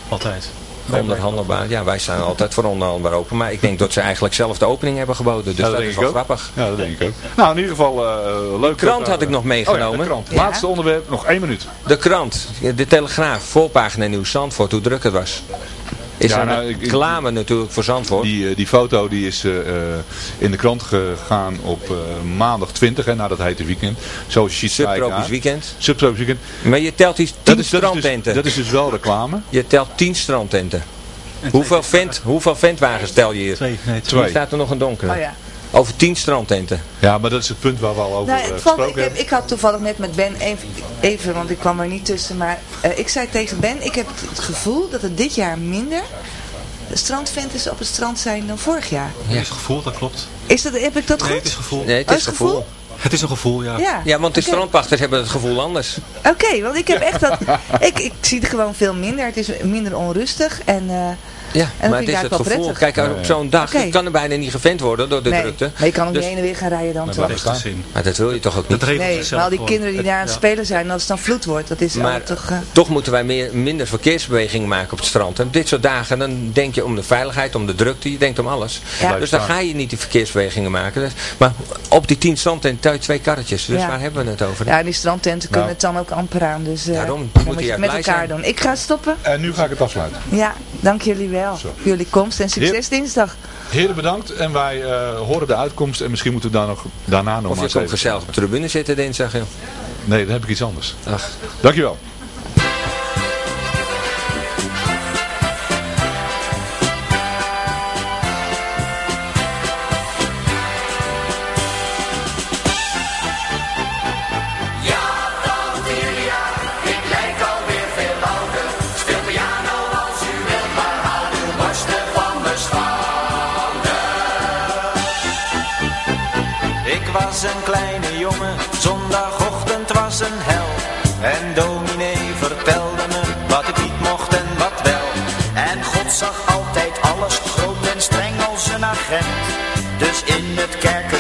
Altijd. Onderhandelbaar. Ja, wij staan altijd voor onderhandelbaar open. Maar ik denk dat ze eigenlijk zelf de opening hebben geboden. Dus Ja, dat, is wel ook. grappig. Ja, dat denk ik ook. Nou, in ieder geval uh, leuk. De krant had ik nog meegenomen. Oh ja, de krant. Ja. Laatste onderwerp, nog één minuut. De krant. De Telegraaf. Voorpagina nieuws Zandvoort. Hoe druk het was. Is Ja, er nou, ik- reclame natuurlijk voor Zandvoort. Die, eh, die foto die is eh, eh, in de krant gegaan op eh, maandag 20, hè, na dat hete weekend. Zo ziet Subtropisch weekend. Subtropisch weekend. Maar je telt die tien Dat is, dat, is dus, strandtenten. dat is dus wel reclame. Je telt tien strandtenten. Hoeveel, vent, hoeveel ventwagens tel je hier? Twee, nee, Twee. Hier staat er nog een donkere. Oh ja. Over tien strandtenten. Ja, maar dat is het punt waar we al over Nou, eh, het gesproken ik, heb, hebben. ik had toevallig net met Ben even, even want ik kwam er niet tussen, maar eh, ik zei tegen Ben, ik heb het gevoel dat het dit jaar minder strandventers op het strand zijn dan vorig jaar. Het is gevoel, dat klopt. Is dat, heb ik dat goed? Nee, het is gevoel. Nee, het Oh, is het gevoel. gevoel? Het is een gevoel, ja. Ja, Ja, want de Oké. strandpachters hebben het gevoel anders. Oké, want ik heb echt dat, ik, ik zie er gewoon veel minder. Het is minder onrustig en, eh, Ja, dat maar het is het gevoel. prettig. Kijk, op zo'n dag kan er bijna niet gevent worden door de nee, drukte. maar je kan ook Dus- niet heen en weer gaan rijden dan Maar zin. Maar dat wil je toch ook niet? Dat Nee, maar al die gewoon. kinderen die daar aan het spelen zijn, als het dan vloed wordt, dat is Maar toch... eh, toch moeten wij meer, minder verkeersbewegingen maken op het strand. En op dit soort dagen, dan denk je om de veiligheid, om de drukte, je denkt om alles. Ja. Dus dan ga je niet die verkeersbewegingen maken. Dus- maar op die tien strandtenten je twee karretjes. Dus Ja. waar hebben we het over? ja, die strandtenten kunnen Nou. het dan ook amper aan. Dus eh, Daarom, dan moeten moet je het met elkaar zijn. doen. Ik ga stoppen. En nu ga ik het afsluiten. Ja, dank jullie wel Zo. voor jullie komst en succes dinsdag. Heren bedankt en wij eh, horen de uitkomst en misschien moeten we daar nog, daarna nog Of maar je eens komt gezellig op de tribune zitten dinsdag. joh. Nee, dan heb ik iets anders. Ach. Dankjewel.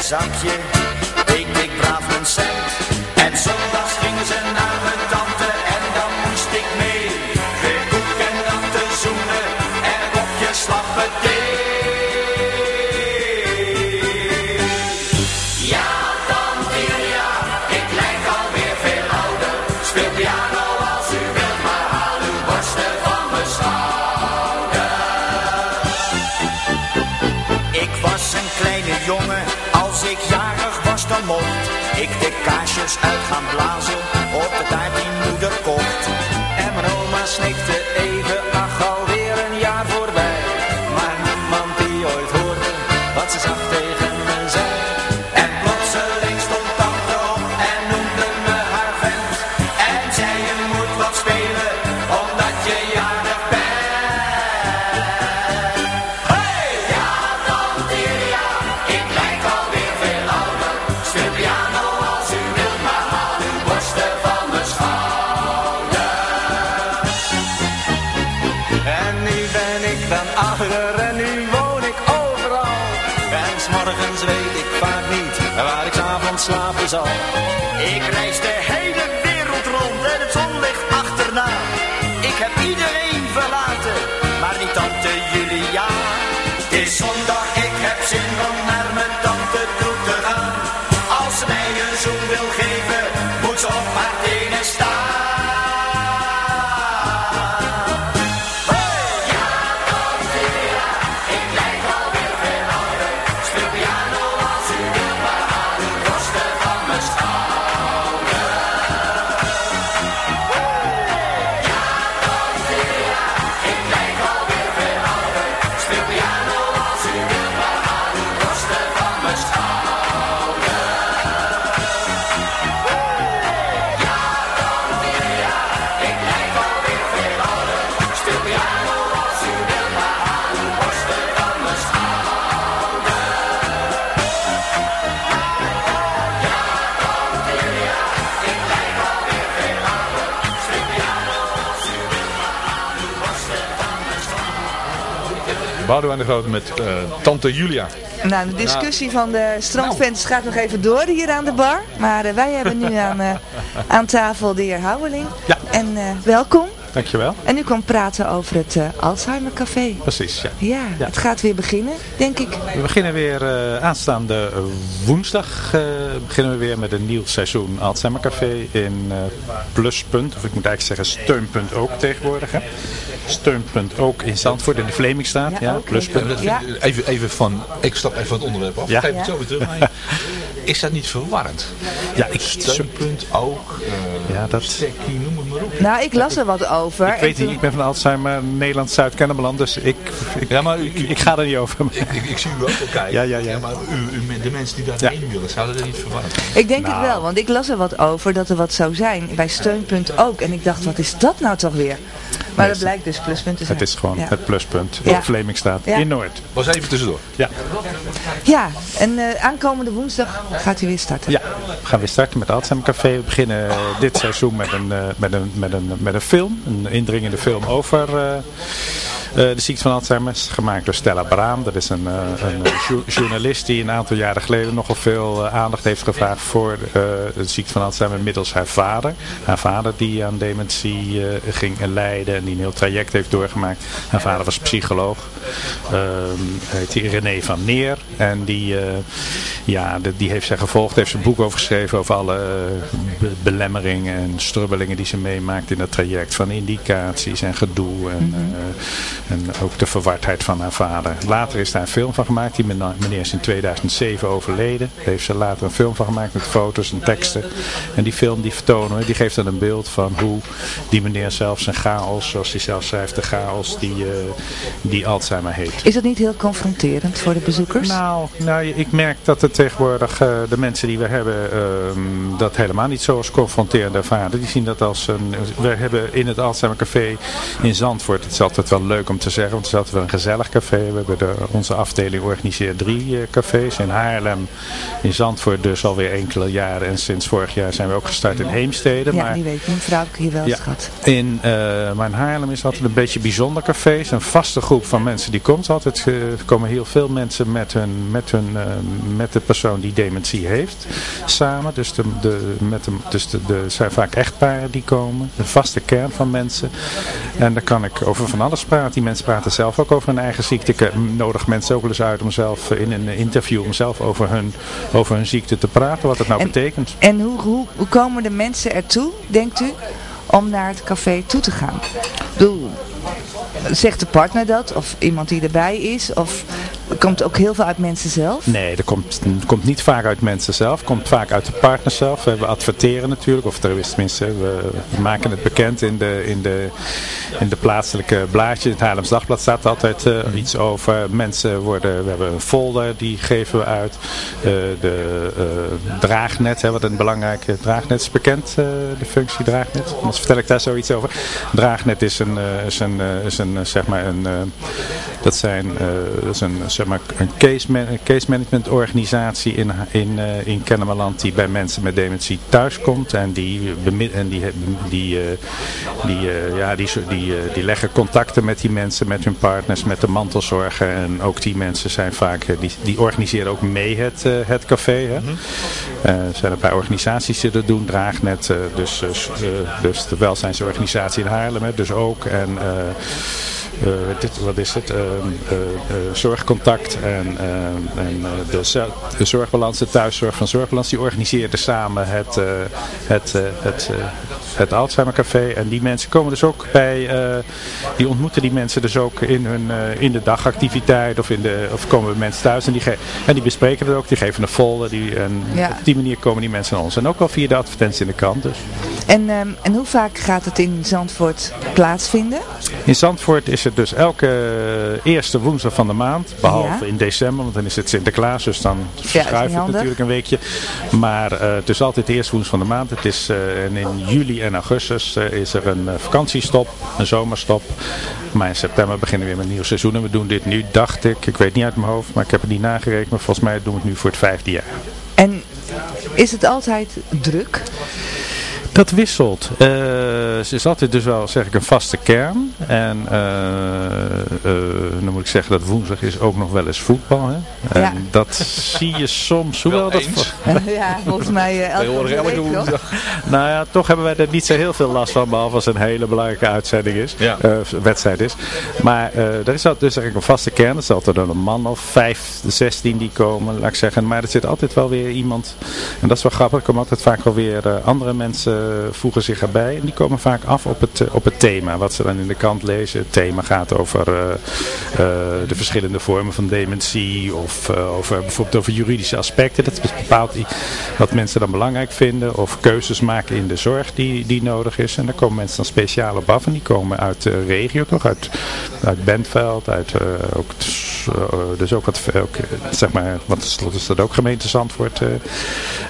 Het de kaarsjes uit gaan blazen op de taart Ik reis de hele wereld rond en het zonlicht achterna. Ik heb iedereen verlaten, maar niet tante Julia. Boudewijn de Grote met eh, tante Julia. Nou, de discussie van de strandventers gaat nog even door hier aan de bar. Maar eh, wij hebben nu aan, eh, aan tafel de heer Houweling. En welkom. Dankjewel. En u kwam praten over het eh, Alzheimer Café. Precies, ja. Ja, het gaat weer beginnen, denk ik. We beginnen weer eh, aanstaande woensdag eh, beginnen we weer met een nieuw seizoen Alzheimer Café in eh, Pluspunt. Of ik moet eigenlijk zeggen Steunpunt ook tegenwoordig. Hè. Steunpunt ook in Zandvoort in de Vlemingstraat. Ja, Pluspunt. Ja, ik- even, even van, ik stap even van het onderwerp af. Ja. Geef het zo weer terug. Is dat niet verwarrend? Ja, ik, Steunpunt ook. eh Ja, dat- Stekkie, noem het maar op. Nou, ik las er wat over. Ik weet niet, ik ben van Alzheimer Nederland Zuid-Kennemerland, dus ik, ik, Ja, maar ik, ik ga er niet over. Ik, ik, ik zie u ook wel kijken. Ja, ja, ja. maar u, u, de mensen die daarheen willen, zouden er niet verwarrend zijn? Ik denk Nou. het wel, want ik las er wat over dat er wat zou zijn. Bij Steunpunt ook. En ik dacht, wat is dat nou toch weer? Maar dat blijkt dus pluspunt te zijn. Het is gewoon Ja. het pluspunt Ja. Vlemingstraat Ja. in Noord. Was even tussendoor. Ja. Ja, en eh, aankomende woensdag gaat u weer starten. Ja, we gaan weer starten met Alzheimer Café. We beginnen eh, dit seizoen met een, eh, met, een, met, een, met een film. Een indringende film over de ziekte van Alzheimer. Is Gemaakt door Stella Braam. Dat is een, eh, een jo- journalist die een aantal jaren geleden nogal veel eh, aandacht heeft gevraagd voor eh, de ziekte van Alzheimer middels haar vader. Haar vader die aan dementie eh, ging lijden en die een heel traject heeft doorgemaakt. Haar vader was psycholoog. Ehm heet die René van Neer. En die, eh, ja, die heeft zij gevolgd, heeft zijn boek over geschreven over alle eh, be- belemmeringen en strubbelingen die ze meemaakt in dat traject. Van indicaties en gedoe en, eh, en ook de verwardheid van haar vader. Later is daar een film van gemaakt. Die meneer is in 2007 overleden. Daar heeft ze later een film van gemaakt met foto's en teksten. En die film die vertonen we, die geeft dan een beeld van hoe die meneer zelf zijn chaos, zoals hij zelf schrijft, de chaos die, eh, die Alzheimer heet. Is dat niet heel confronterend voor de bezoekers? Nou, nou, ik merk dat het tegenwoordig eh, de mensen die we hebben ehm, dat helemaal niet zo als confronterend ervaren. Die zien dat als een... We hebben in het Alzheimer Café in Zandvoort, het is altijd wel leuk om te zeggen, want altijd wel een gezellig café. We hebben de, onze afdeling organiseert drie eh, cafés. In Haarlem, in Zandvoort dus alweer enkele jaren. En sinds vorig jaar zijn we ook gestart in Heemstede. ja, maar die weet ik. Mijn vrouw heb ik hier wel Ja. gehad. in, eh, maar in Haarlem is altijd een beetje bijzonder café. Een vaste groep van mensen die komt altijd. eh, Er komen heel veel mensen met, hun, met, hun, met de persoon die dementie heeft samen. Dus, de, de, met de, dus de, de, zijn vaak echtparen die komen. Een vaste kern van mensen. En daar kan ik over van alles praten. Mensen praten zelf ook over hun eigen ziekte. Ik eh, nodig mensen ook wel eens uit om zelf eh, in een interview om zelf over hun, over hun ziekte te praten. Wat het nou En- betekent. En hoe, hoe, hoe komen de mensen ertoe, denkt u, om naar het café toe te gaan? Ik bedoel, zegt de partner dat? Of iemand die erbij is? Of komt ook heel veel uit mensen zelf? Nee, dat komt, dat komt niet vaak uit mensen zelf. komt vaak uit de partner zelf. We adverteren natuurlijk. Of er is tenminste, we, maken het bekend in de, in de, in de plaatselijke blaadje. In het Haarlems Dagblad staat altijd eh, iets over. Mensen worden, we hebben een folder, die geven we uit. Eh, de eh, draagnet, hè, wat een belangrijke draagnet is bekend. eh, de functie draagnet. Anders vertel ik daar zoiets over. Draagnet is een, eh, is een, is een zeg maar een, eh, dat zijn, eh, dat is een, zeg maar, een case, man- een case management organisatie in, in, eh, in Kennemerland die bij mensen met dementie thuiskomt en die, en die, die, eh, die, eh, ja, die, die, die leggen contacten met die mensen, met hun partners, met de mantelzorger en ook die mensen zijn vaak, die, die organiseren ook mee het, het café. Hè. Eh, er zijn een paar organisaties die dat doen, Draagnet, dus, dus de welzijnsorganisatie in Haarlem, hè, dus ook en... eh, dit, wat is het? Ehm, eh, eh, zorgcontact en, eh, en de, de zorgbalans, de thuiszorg van Zorgbalans, die organiseerden samen het, het, het, het Alzheimer Café. En die mensen komen dus ook bij, die ontmoeten die mensen dus ook in, hun, in de dagactiviteit of, in de, of komen mensen thuis en die, ge- en die bespreken het ook, die geven een folder die, en Ja. op die manier komen die mensen aan ons. En ook wel via de advertentie in de krant dus. En, ehm, en hoe vaak gaat het in Zandvoort plaatsvinden? In Zandvoort is het dus elke eerste woensdag van de maand. Behalve Ja. in december, want dan is het Sinterklaas. Dus dan verschuift het handig. natuurlijk een weekje. Maar eh, het is altijd de eerste woensdag van de maand. Het is, eh, en in juli en augustus eh, is er een vakantiestop, een zomerstop. Maar in september beginnen we weer met een nieuw seizoen. En we doen dit nu, dacht ik, ik weet niet uit mijn hoofd, maar ik heb het niet nagerekend. Maar volgens mij doen we het nu voor het vijfde jaar. En is het altijd druk? Dat wisselt. Eh, ze is altijd dus wel, zeg ik, een vaste kern. En eh, eh, dan moet ik zeggen dat woensdag is ook nog wel eens voetbal. Hè? En Ja. dat zie je soms. Hoewel dat ja, volgens mij eh, elke, toch? Nou ja, toch hebben wij er niet zo heel veel last van, behalve als het een hele belangrijke uitzending is, Ja. eh, wedstrijd is. Maar eh er is altijd dus eigenlijk een vaste kern. Er is altijd dan een man of vijf, zestien die komen, laat ik zeggen. Maar er zit altijd wel weer iemand, en dat is wel grappig, er komen altijd vaak wel weer andere mensen voegen zich erbij. En die komen vaak af op het, eh, op het thema, wat ze dan in de kant lezen. Het thema gaat over eh, eh, de verschillende vormen van dementie of eh, over, bijvoorbeeld over juridische aspecten. Dat bepaalt wat mensen dan belangrijk vinden. Of keuzes maken in de zorg die, die nodig is. En daar komen mensen dan speciaal op af. En die komen uit de regio toch? Uit, uit Bentveld. Uit, eh, ook, eh, dus ook wat, ook, eh, zeg maar, want tenslotte is dat ook gemeente Zandvoort. eh,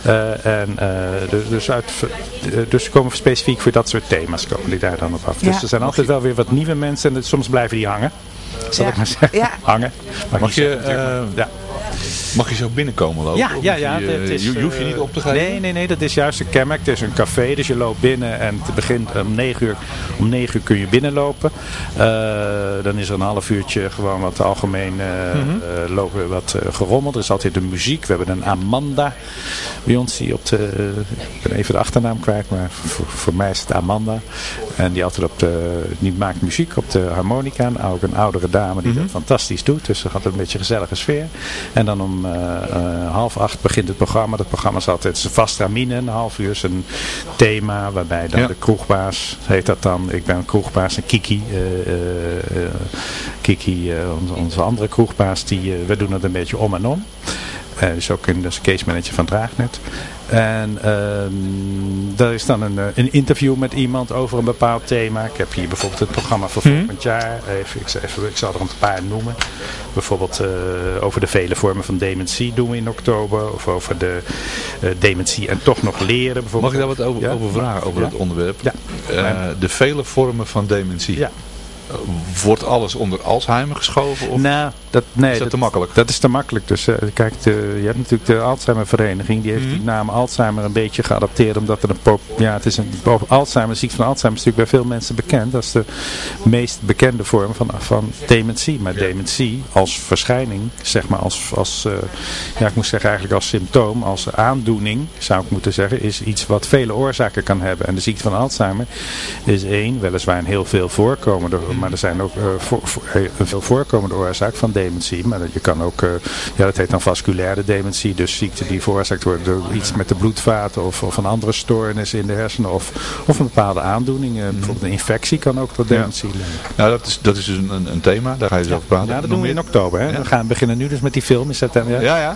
eh, en, eh, dus, dus, uit, dus ze komen specifiek voor dat soort thema's komen die daar dan op af. Dus er zijn altijd wel weer wat nieuwe mensen. En soms blijven die hangen. Zal Ja. ik maar zeggen. Ja. Hangen. Mag, Mag je, zeggen, eh, ja. Mag je zo binnenkomen lopen? Ja, ja, ja. Je, het is, je, je hoeft je eh, niet op te geven? Nee, nee, nee. Dat is juist een kenmerk. Het is een café, dus je loopt binnen en het begint om 9 uur. Om 9 uur kun je binnenlopen. Eh, dan is er een half uurtje gewoon wat algemeen eh, Mhm. eh, lopen, wat eh, gerommeld. Er is altijd de muziek. We hebben een Amanda bij ons die op de, ik ben even de achternaam kwijt, maar voor, voor mij is het Amanda. En die altijd op de, die maakt muziek op de harmonica. En ook een oudere dame die Mhm. dat fantastisch doet. Dus er gaat een beetje een gezellige sfeer. En dan om eh, eh, half acht begint het programma. Dat programma is altijd een vast ramine. Een half uur is een thema waarbij dan Ja. de kroegbaas, heet dat dan. Ik ben een kroegbaas en Kiki. eh, Kiki, onze, onze andere kroegbaas, die, we doen het een beetje om en om. Eh dus ook een, case manager van Draagnet. En ehm daar is dan een, eh, een interview met iemand over een bepaald thema. Ik heb hier bijvoorbeeld het programma voor Mhm. volgend jaar. Even, ik, zal even, ik zal er een paar noemen. Bijvoorbeeld eh, over de vele vormen van dementie doen we in oktober. Of over de eh, dementie en toch nog leren. Mag ik daar wat over, Ja? over vragen, over Ja? het onderwerp? Ja. De vele vormen van dementie. Ja. Eh, Wordt alles onder Alzheimer geschoven? Of Nou, dat, nee, is dat, te makkelijk? Dat is te makkelijk. Dus eh, kijk, de, je hebt natuurlijk de Alzheimer vereniging. Die heeft Mhm. die naam Alzheimer een beetje geadapteerd. Omdat er een pop, ja, het is een Alzheimer, ziekte van Alzheimer is natuurlijk bij veel mensen bekend. Dat is de meest bekende vorm van, van dementie. Maar dementie als verschijning, zeg maar als, als eh, ja, ik moet zeggen eigenlijk als symptoom, als aandoening, zou ik moeten zeggen, is iets wat vele oorzaken kan hebben. En de ziekte van Alzheimer is één, weliswaar een heel veel voorkomende, maar er zijn ook eh, voor, voor- eh, een veel voorkomende oorzaak van dementie. Maar dat- je kan ook, eh, ja dat heet dan vasculaire dementie, dus ziekte die veroorzaakt wordt door iets met de bloedvaten of, of een andere stoornis in de hersenen of, of een bepaalde aandoening. Bijvoorbeeld een infectie kan ook tot dementie leiden. Nou, dat is, dat is dus een, een, thema. Daar ga je zo over praten. Ja, dat Nog doen we in oktober. Hè? We gaan beginnen nu dus met die film in september. Ja, ja.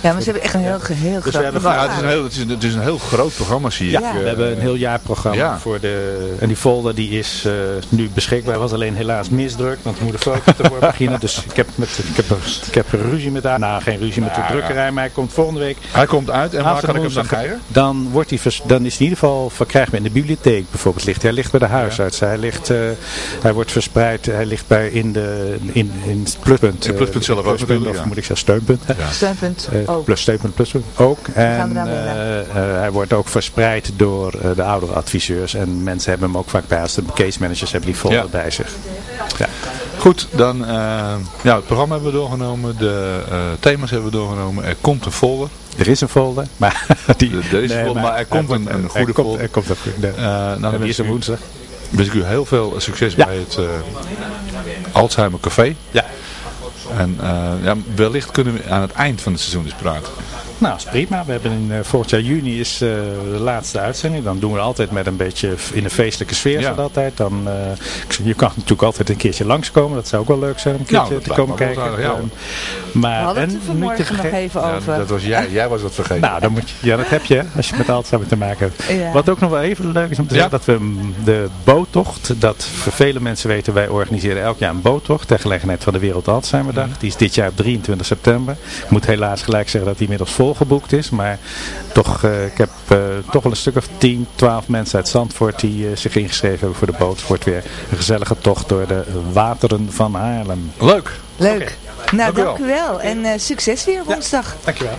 Ja, maar ze hebben echt een heel, heel Dus we groot hebben Nou, programma. het, is een heel, het, is een, het is een heel groot programma, zie Ja, ik. we Eh, hebben een heel jaarprogramma ja. voor de... En die folder die is eh, nu beschikbaar. Was alleen helaas misdrukt, want we moeten foto ervoor beginnen. Dus ik heb, met, ik, heb, ik heb ruzie met haar. Nou, geen ruzie met de drukkerij, maar hij komt volgende week. Hij komt uit en waar kan ik hem dan krijgen? Dan, wordt hij vers- dan is hij in ieder geval verkrijgbaar in de bibliotheek bijvoorbeeld. Ligt. Hij ligt bij de huisarts. Hij, ligt, eh, hij wordt verspreid. Hij ligt bij in, de, in, in het pluspunt. In het pluspunt eh, zelf ook pluspunt, Of ja. moet ik zeggen steunpunt. Steunpunt Eh, ook. plus steunpunt, pluspunt ook. En eh, eh, hij wordt ook verspreid door eh, de oudere adviseurs. En mensen hebben hem ook vaak bij als de case managers hebben die folder Ja. bij zich. Ja. Goed, dan eh, ja, het programma hebben we doorgenomen. De eh, thema's hebben we doorgenomen. Er komt een folder. Er is een folder, maar die, Er een folder, maar er komt een, een goede er komt, folder. Er komt een goede. Eh, nou, die is u- woensdag. wens ik u heel veel succes Ja. bij het Alzheimer Café. Ja. En ja, wellicht kunnen we aan het eind van het seizoen eens praten. Nou, is prima. We hebben in, eh, volgend jaar juni is eh, de laatste uitzending. Dan doen we altijd met een beetje in een feestelijke sfeer. Ja. zo dat altijd. Dan, eh, ik- je kan natuurlijk altijd een keertje langskomen. Dat zou ook wel leuk zijn om een Nou, keertje te komen kijken. aardig, ja. Ehm, We maar, hadden het en er niet te vanmorgen nog even Ja, over. dat was jij. Jij was dat vergeten. Nou, dan moet je, ja, dat heb je hè, als je met Alzheimer te maken hebt. Ja. Wat ook nog wel even leuk is om te Ja. zeggen, dat we mm, de boottocht, dat voor vele mensen weten, wij organiseren elk jaar een boottocht ter gelegenheid van de Wereld Alzheimerdag. Die is dit jaar op 23 september. Ik moet helaas gelijk zeggen dat die inmiddels volgeboekt is, maar toch, eh, ik heb eh, toch wel een stuk of 10, 12 mensen uit Zandvoort die eh, zich ingeschreven hebben voor de boot. Het wordt weer een gezellige tocht door de wateren van Haarlem. Leuk. Leuk. Nou, Dank u dank u wel. En eh, succes weer woensdag. Dankjewel.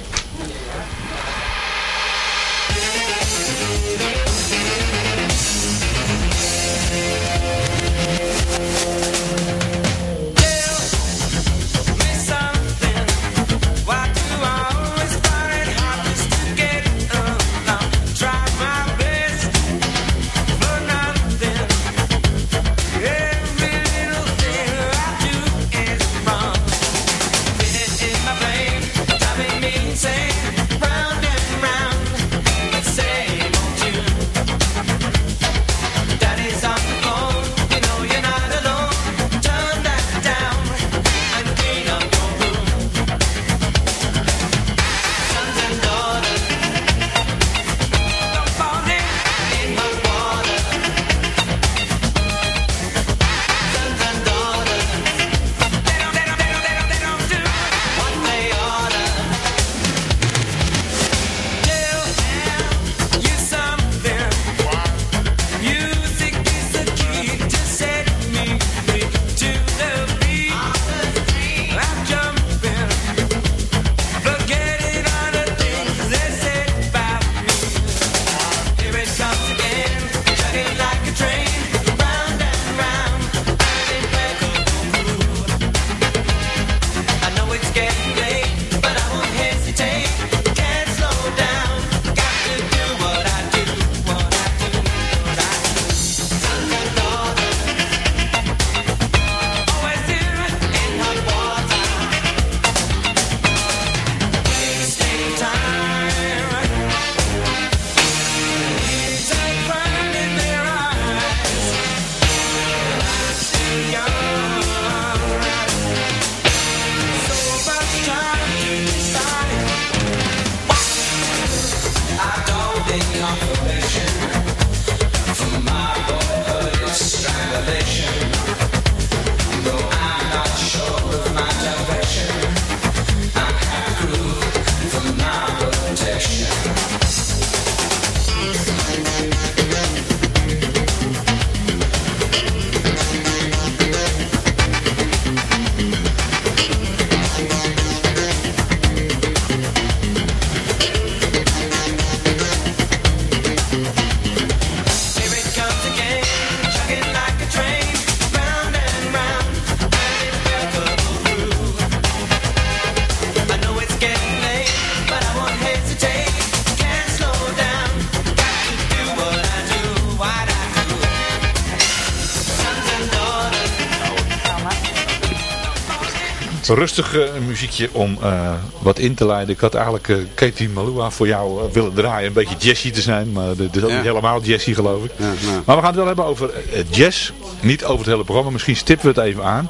Rustig een muziekje om eh, wat in te leiden. Ik had eigenlijk eh, Katie Malua voor jou willen draaien. Een beetje jazzy te zijn, maar dit is ook Ja. niet helemaal jazzy geloof ik. Ja, nou. Maar we gaan het wel hebben over jazz. Niet over het hele programma. Misschien stippen we het even aan.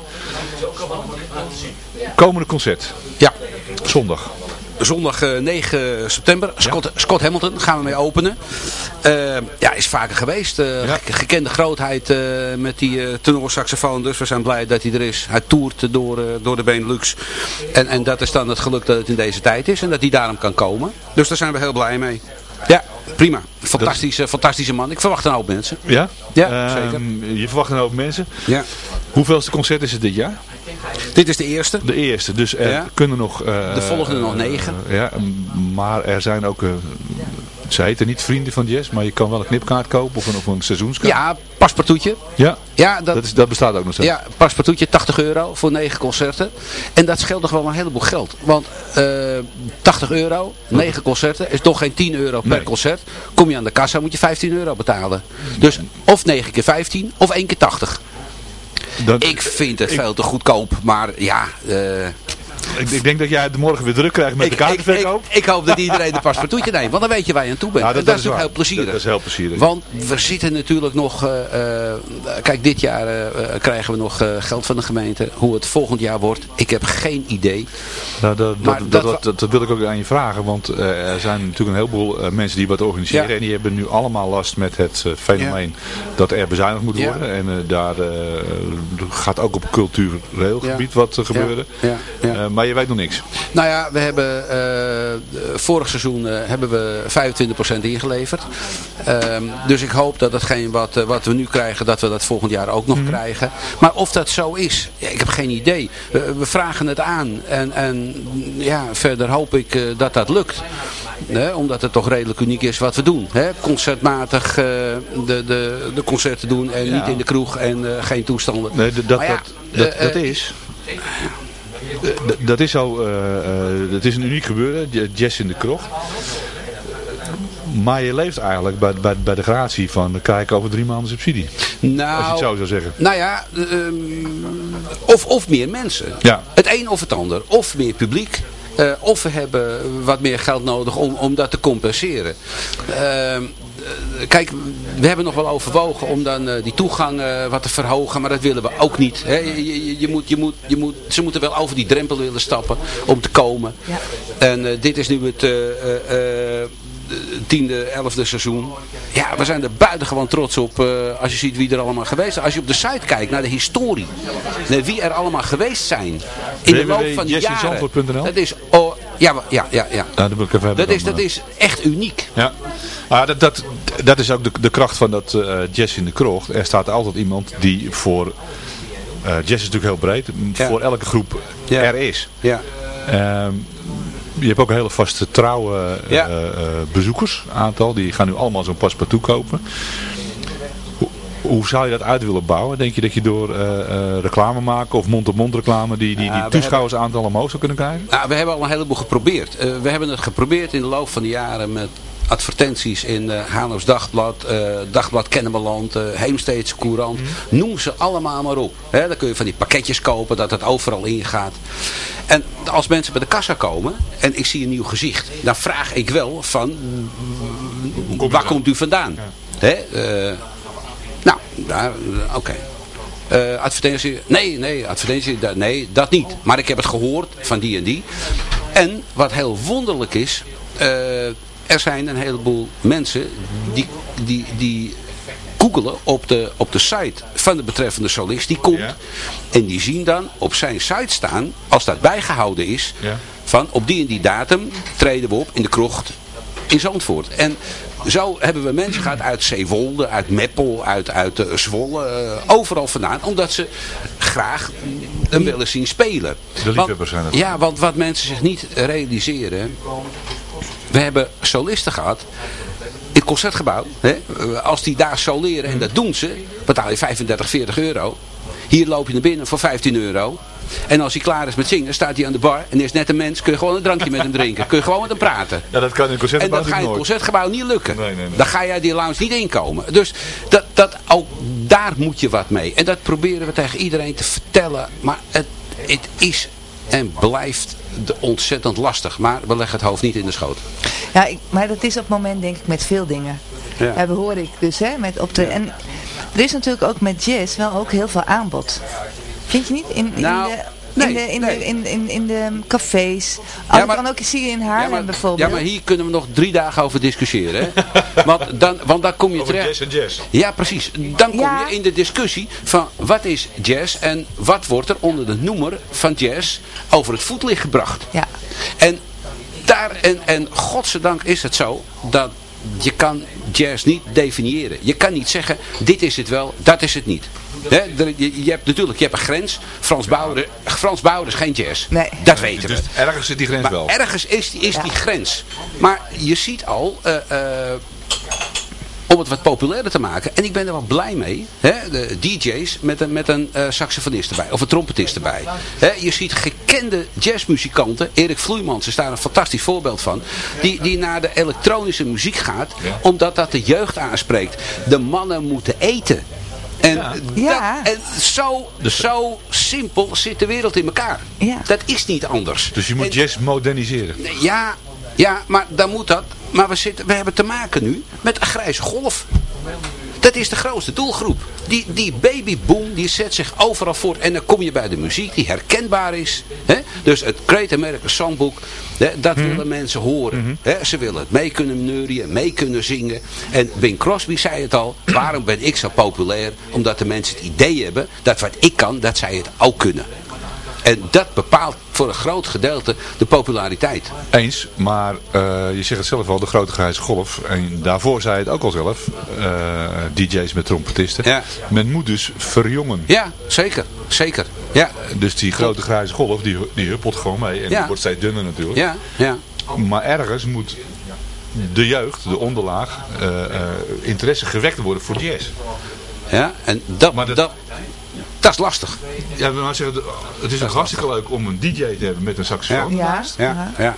Komende concert. Ja. Zondag. Zondag eh, 9 september. Scott, Scott Hamilton gaan we mee openen. Eh, ja, is vaker geweest. Eh, ge- Gekende grootheid eh, met die uh, tenorsaxofoon. Dus we zijn blij dat hij er is. Hij toert door, eh, door de Benelux. En, en dat is dan het geluk dat het in deze tijd is. En dat hij daarom kan komen. Dus daar zijn we heel blij mee. Ja, prima. Fantastische, fantastische man. Ik verwacht een hoop mensen. Ja? Ja, Ehm, zeker. Je verwacht een hoop mensen. Ja. Hoeveelste concert is het dit jaar? Dit is de eerste. De eerste. Dus er Ja. kunnen nog... eh, De volgende nog negen. eh, ja, maar er zijn ook... eh, ze heten niet vrienden van jazz, maar je kan wel een knipkaart kopen of een, of een seizoenskaart. Ja, paspartoutje. Ja, Ja, dat, dat, is, dat bestaat ook nog steeds. Ja, paspartoutje 80 euro voor 9 concerten. En dat scheelt toch wel een heleboel geld. Want eh 80 euro, 9 concerten, is toch geen 10 euro per Nee. concert. Kom je aan de kassa moet je 15 euro betalen. Dus of 9 keer 15 of 1 keer 80. Dat- Ik vind het veel te goedkoop, maar ja... eh, Ik, ik denk dat jij het morgen weer druk krijgt met de kaartenverkoop. ik, ik hoop dat iedereen een paspartoutje neemt, want dan weet je waar je aan toe bent. Ja, En dat, dat, is natuurlijk waar. heel plezierig. Dat is heel plezierig. Want we zitten natuurlijk nog, eh, eh, kijk dit jaar eh, krijgen we nog geld van de gemeente. Hoe het volgend jaar wordt, ik heb geen idee. Nou, dat, wil ik ook aan je vragen, want er zijn natuurlijk een heleboel mensen die wat organiseren Ja. en die hebben nu allemaal last met het fenomeen dat er bezuinigd moet worden. En daar gaat ook op cultureel gebied wat gebeuren. Ja, ja. Maar je weet nog niks. Nou ja, we hebben eh, vorig seizoen eh, hebben we 25% ingeleverd. Ehm, dus ik hoop dat hetgeen wat, eh, wat we nu krijgen, dat we dat volgend jaar ook nog krijgen. Maar of dat zo is, ja, ik heb geen idee. We, we vragen het aan en, en ja, verder hoop ik eh, dat dat lukt. Hè, omdat het toch redelijk uniek is wat we doen. Hè? Concertmatig eh, de, de, de concerten doen en Ja. niet in de kroeg en eh, geen toestanden. Nee, dat, ja, dat, dat, dat is. D- Dat is zo, eh, eh, dat is een uniek gebeuren, j- jazz in de krocht. Maar je leeft eigenlijk bij, bij, bij de gratie van ik over drie maanden subsidie. Nou, Als je het zo zou zeggen. Nou ja, ehm, of, of meer mensen. Ja. Het een of het ander. Of meer publiek. Eh, of we hebben wat meer geld nodig om, om dat te compenseren. Ehm, eh, kijk, we hebben nog wel overwogen om dan eh, die toegang wat te verhogen. Maar dat willen we ook niet. Hè. Je, je, je moet, je moet, je moet, ze moeten wel over die drempel willen stappen om te komen. Ja. En dit is nu het... tiende, elfde seizoen. Ja, we zijn er buitengewoon trots op eh, als je ziet wie er allemaal geweest is. Als je op de site kijkt naar de historie. Naar wie er allemaal geweest zijn. In de loop van de jaren. Dat is, oh, ja, ja, ja, ja. Nou, dat wil ik even hebben Dat is, dat is echt uniek. Ja, ah, dat, dat, dat is ook de, de kracht van dat eh, jazz in de krocht. Er staat altijd iemand die voor, eh, jazz is natuurlijk heel breed, Ja. voor elke groep Ja. er is. Ja. Ehm, je hebt ook een hele vaste trouwe Ja. eh, eh, bezoekers, aantal. Die gaan nu allemaal zo'n paspartout kopen. Hoe, hoe zou je dat uit willen bouwen? Denk je dat je door eh, reclame maken of mond-op-mond reclame die, die, die we toeschouwersaantal omhoog zou kunnen krijgen? Nou, we hebben al een heleboel geprobeerd. We hebben het geprobeerd in de loop van de jaren met advertenties in uh, Hanos Dagblad, eh, Dagblad Kennemerland, uh, Heemsteedse Courant. Noem ze allemaal maar op. Hè, dan kun je van die pakketjes kopen, dat het overal ingaat. En als mensen bij de kassa komen en ik zie een nieuw gezicht, dan vraag ik wel van, waar komt u vandaan? Eh, nou, daar, oké. Okay. Uh, advertentie, nee, nee, advertentie, da, nee, dat niet. Maar ik heb het gehoord van die en die. En wat heel wonderlijk is, uh, er zijn een heleboel mensen die, die, die googelen op de, op de site van de betreffende solist. Die komt ja. en die zien dan op zijn site staan, als dat bijgehouden is, ja. van op die en die datum treden we op in de krocht in Zandvoort. En zo hebben we mensen gehad uit Zeewolde, uit Meppel, uit, uit uh, Zwolle, uh, overal vandaan. Omdat ze graag hem willen zien spelen. De liefhebbers zijn het. Ja, want wat mensen zich niet realiseren. We hebben solisten gehad in het concertgebouw. Hè, als die daar soleren en dat doen ze, betaal je 35, 40 euro. Hier loop je naar binnen voor 15 euro. En als hij klaar is met zingen, staat hij aan de bar. En is net een mens, kun je gewoon een drankje met hem drinken. Kun je gewoon met hem praten. Ja, dat kan in het concertgebouw En dat ga je in het concertgebouw niet lukken. Nee, nee, nee. Dan ga jij die lounge niet inkomen. Dus dat, dat, ook daar moet je wat mee. En dat proberen we tegen iedereen te vertellen. Maar het, het is en blijft ontzettend lastig. Maar we leggen het hoofd niet in de schoot. Ja, ik, maar dat is op het moment denk ik met veel dingen. Ja. Ja. hoor ik dus, hè, met op de... En er is natuurlijk ook met jazz wel ook heel veel aanbod. Vind je niet? In, in Nou, de... nee, in, de, in, nee. de, in, in, in de cafés. Oh, Ja, dat maar- kan ook zie je in Haarlem ja, maar, bijvoorbeeld. ja, maar hier kunnen we nog drie dagen over discussiëren. Hè? want, dan, want dan kom je Over terecht... jazz en jazz. Ja, precies. Dan kom je in de discussie van wat is jazz en wat wordt er onder de noemer van jazz over het voetlicht gebracht. Ja. En, daar, en, en godzijdank is het zo dat je kan jazz niet definiëren. Je kan niet zeggen, dit is het wel, dat is het niet. Hè, je, je hebt natuurlijk, je hebt een grens. Frans Bauer, Frans Bauer is geen jazz. Nee. Dat weten Dus we. ergens zit die grens Maar wel. ergens is die, is die grens. Maar je ziet al, eh, eh, om het wat populairder te maken, en ik ben er wel blij mee, hè, de DJ's met een, met een eh, saxofonist erbij, of een trompetist erbij. Hè, je ziet gekende jazzmuzikanten, Erik Vloeimans is daar een fantastisch voorbeeld van, die, die naar de elektronische muziek gaat, omdat dat de jeugd aanspreekt. De mannen moeten eten. En, Ja. Dat, en zo, zo simpel zit de wereld in elkaar. Ja. Dat is niet anders. Dus je moet jazz moderniseren. Ja, ja, maar dan moet dat. Maar we, zitten, we hebben te maken nu met een grijze golf. Dat is de grootste doelgroep. Die, die babyboom die zet zich overal voort. En dan kom je bij de muziek die herkenbaar is. Hè? Dus het Great American Songbook. Hè, dat willen mensen horen. Hè? Ze willen het mee kunnen neurien, mee kunnen zingen. En Bing Crosby zei het al. Waarom ben ik zo populair? Omdat de mensen het idee hebben dat wat ik kan, dat zij het ook kunnen. En dat bepaalt voor een groot gedeelte de populariteit. Eens, maar eh, je zegt het zelf al, de grote grijze golf. En daarvoor zei je het ook al zelf. eh, DJ's met trompetisten. Ja. Men moet dus verjongen. Ja, zeker. Zeker. Ja. Dus die grote grijze golf, die, die huppelt gewoon mee. En Ja. die wordt steeds dunner natuurlijk. Ja, ja. Maar ergens moet de jeugd, de onderlaag, eh, interesse gewekt worden voor jazz. Ja, en dat, dat, dat, is lastig. Ja, maar zeggen, het is ook hartstikke leuk om een DJ te hebben met een saxofoon. Ja. Ja, ja.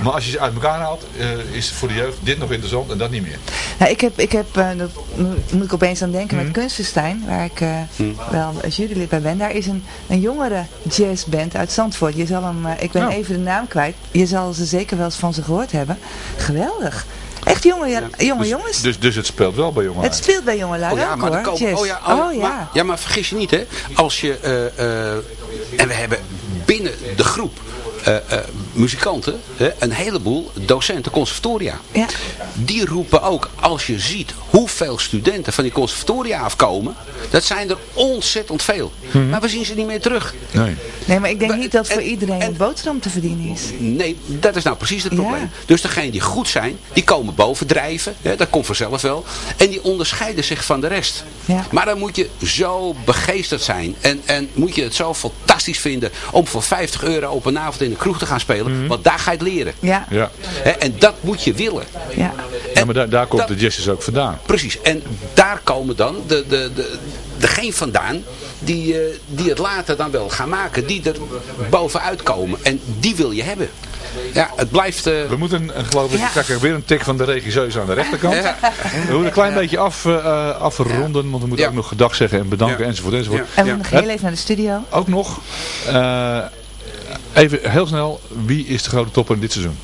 Maar als je ze uit elkaar haalt, eh, is voor de jeugd dit nog interessant en dat niet meer. Nou, ik heb, ik heb uh, dat moet ik opeens aan denken, Mhm. met Kunstenstein, waar ik uh, wel als jurylid bij ben. Daar is een, een jongere jazzband uit Zandvoort. Je zal hem, uh, ik ben Oh. even de naam kwijt. Je zal ze zeker wel eens van ze gehoord hebben. Geweldig. Echt jonge, ja, jonge dus, jongens. Dus, dus het speelt wel bij jongen. Het speelt bij jongelui Oh ja, ook maar hoor, komen- oh ja, oh ja, oh, ja. Maar, ja, maar vergis je niet hè. Als je, eh, eh, en we hebben binnen de groep eh, eh, muzikanten, hè, een heleboel docenten conservatoria. Ja. Die roepen ook, als je ziet hoeveel studenten van die conservatoria afkomen, dat zijn er ontzettend veel. Mhm. Maar we zien ze niet meer terug. Nee. Nee, maar ik denk niet dat voor iedereen een boterham te verdienen is. Nee, dat is nou precies het probleem. Dus degenen die goed zijn, die komen bovendrijven. Hè, dat komt vanzelf wel. En die onderscheiden zich van de rest. Ja. Maar dan moet je zo begeesterd zijn. En, en moet je het zo fantastisch vinden om voor 50 euro op een avond in de kroeg te gaan spelen. Want daar ga je het leren. Ja. Ja. Hè, en dat moet je willen. Ja. ja maar daar, daar komt de jazz dus ook vandaan. Precies. En daar komen dan de, de, de, degene vandaan die, eh, die het later dan wel gaan maken. Die er bovenuit komen. En die wil je hebben. Ja, het blijft... eh, We moeten, eh, geloof ik, Ja. ik weer een tik van de regisseuse aan de rechterkant. Ja. We moeten een klein beetje af, eh, afronden, want we moeten ook nog gedag zeggen en bedanken Ja. enzovoort enzovoort. En we gaan nog heel even naar de studio. Ook nog, eh, even heel snel, wie is de grote topper in dit seizoen?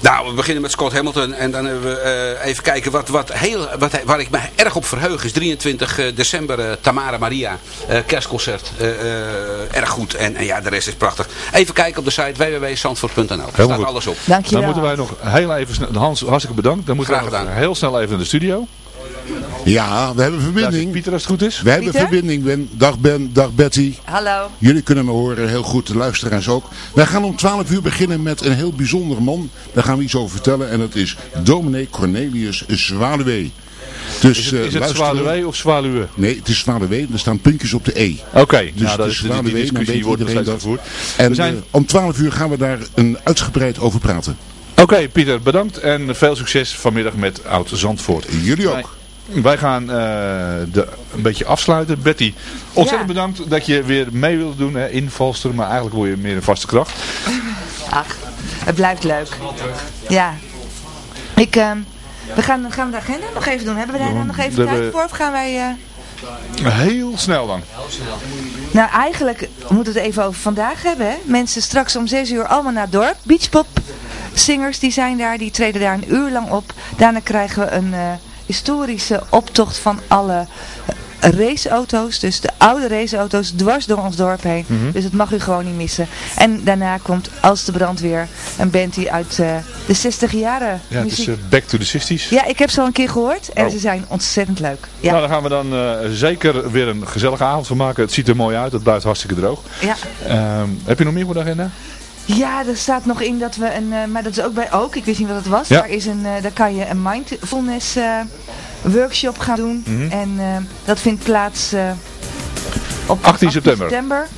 Nou, we beginnen met Scott Hamilton en dan hebben we eh, even kijken wat, wat heel, wat, hij- waar ik me erg op verheug is 23 december eh, Tamara Maria eh, kerstconcert. Eh, eh, erg goed en, en ja, de rest is prachtig. Even kijken op de site www.zandvoort.nl. Daar staat goed. alles op. Dan moeten wij nog heel even snel, Hans, hartstikke bedankt. Dan moeten Graag wij nog gedaan. heel snel even naar de studio. Ja, we hebben verbinding. Pieter, als het goed is. We hebben Pieter? verbinding. Ben. Dag Ben, dag Betty. Hallo. Jullie kunnen me horen, heel goed, de luisteraars ook. Wij gaan om 12 uur beginnen met een heel bijzonder man. Daar gaan we iets over vertellen. En dat is dominee Cornelius Zwaluwe. Dus, Is het, eh, is het. Zwaluwe of Zwaluwe? Nee, het is Zwaluwe. Er staan puntjes op de E. Oké, Dus nou, dat is, die, die Zwaluwe, dan discussie wordt nog steeds gevoerd. En We zijn... eh, om 12 uur gaan we daar een uitgebreid over praten. Oké, Pieter, bedankt en veel succes vanmiddag met Oud Zandvoort. Jullie ook. Wij, gaan eh, de, een beetje afsluiten. Betty, ontzettend Ja. bedankt dat je weer mee wilde doen hè, in Valster, maar eigenlijk word je meer een vaste kracht. Ach, het blijft leuk. Ja. Ik, ehm, we gaan, gaan we de agenda nog even doen. Hebben we daar dan nog even tijd voor? Of gaan wij... eh, Heel snel dan. Nou, eigenlijk moeten we het even over vandaag hebben. Hè? Mensen straks om 6 uur allemaal naar het dorp. Beachpop zingers die zijn daar, die treden daar een uur lang op. Daarna krijgen we een eh, historische optocht van alle raceauto's. Dus de oude raceauto's dwars door ons dorp heen. Mhm. Dus dat mag u gewoon niet missen. En daarna komt Als de Brandweer, een band die uit eh, de 60 jaren Ja, het is muziek... eh, back to the 60s. Ja, ik heb ze al een keer gehoord en Oh. ze zijn ontzettend leuk. Ja. Nou, daar gaan we dan eh, zeker weer een gezellige avond van maken. Het ziet er mooi uit, het blijft hartstikke droog. Ja. Ehm, heb je nog meer voor de agenda? Ja, er staat nog in dat we een, eh, maar dat is ook bij ook, ik wist niet wat het was. Ja. Daar, is een, eh, daar kan je een mindfulness eh, workshop gaan doen. Mhm. En dat vindt plaats op 18 september.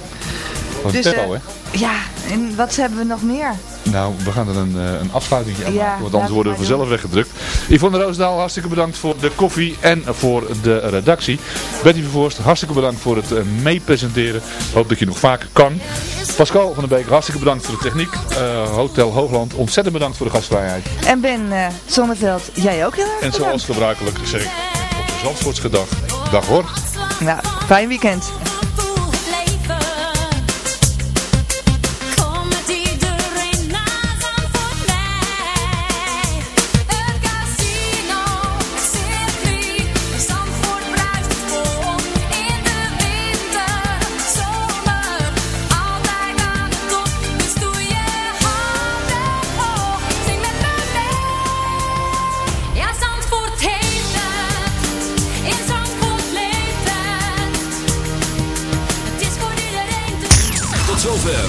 Dus, vet eh, al, hè? Ja, en wat hebben we nog meer? Nou, we gaan er een, eh, een afsluiting aan Ja, maken, want anders worden we vanzelf weggedrukt. Yvonne Roosdaal, hartstikke bedankt voor de koffie en voor de redactie. Betty Vervoorst, hartstikke bedankt voor het eh, meepresenteren. Hoop dat je nog vaker kan. Pascal van der Beek, hartstikke bedankt voor de techniek. Eh, Hotel Hoogland, ontzettend bedankt voor de gastvrijheid. En Ben eh, Zonneveld, jij ook heel erg En zoals gebruikelijk zeg ik op de Zandvoortse dag. Dag hoor. Nou, fijn weekend.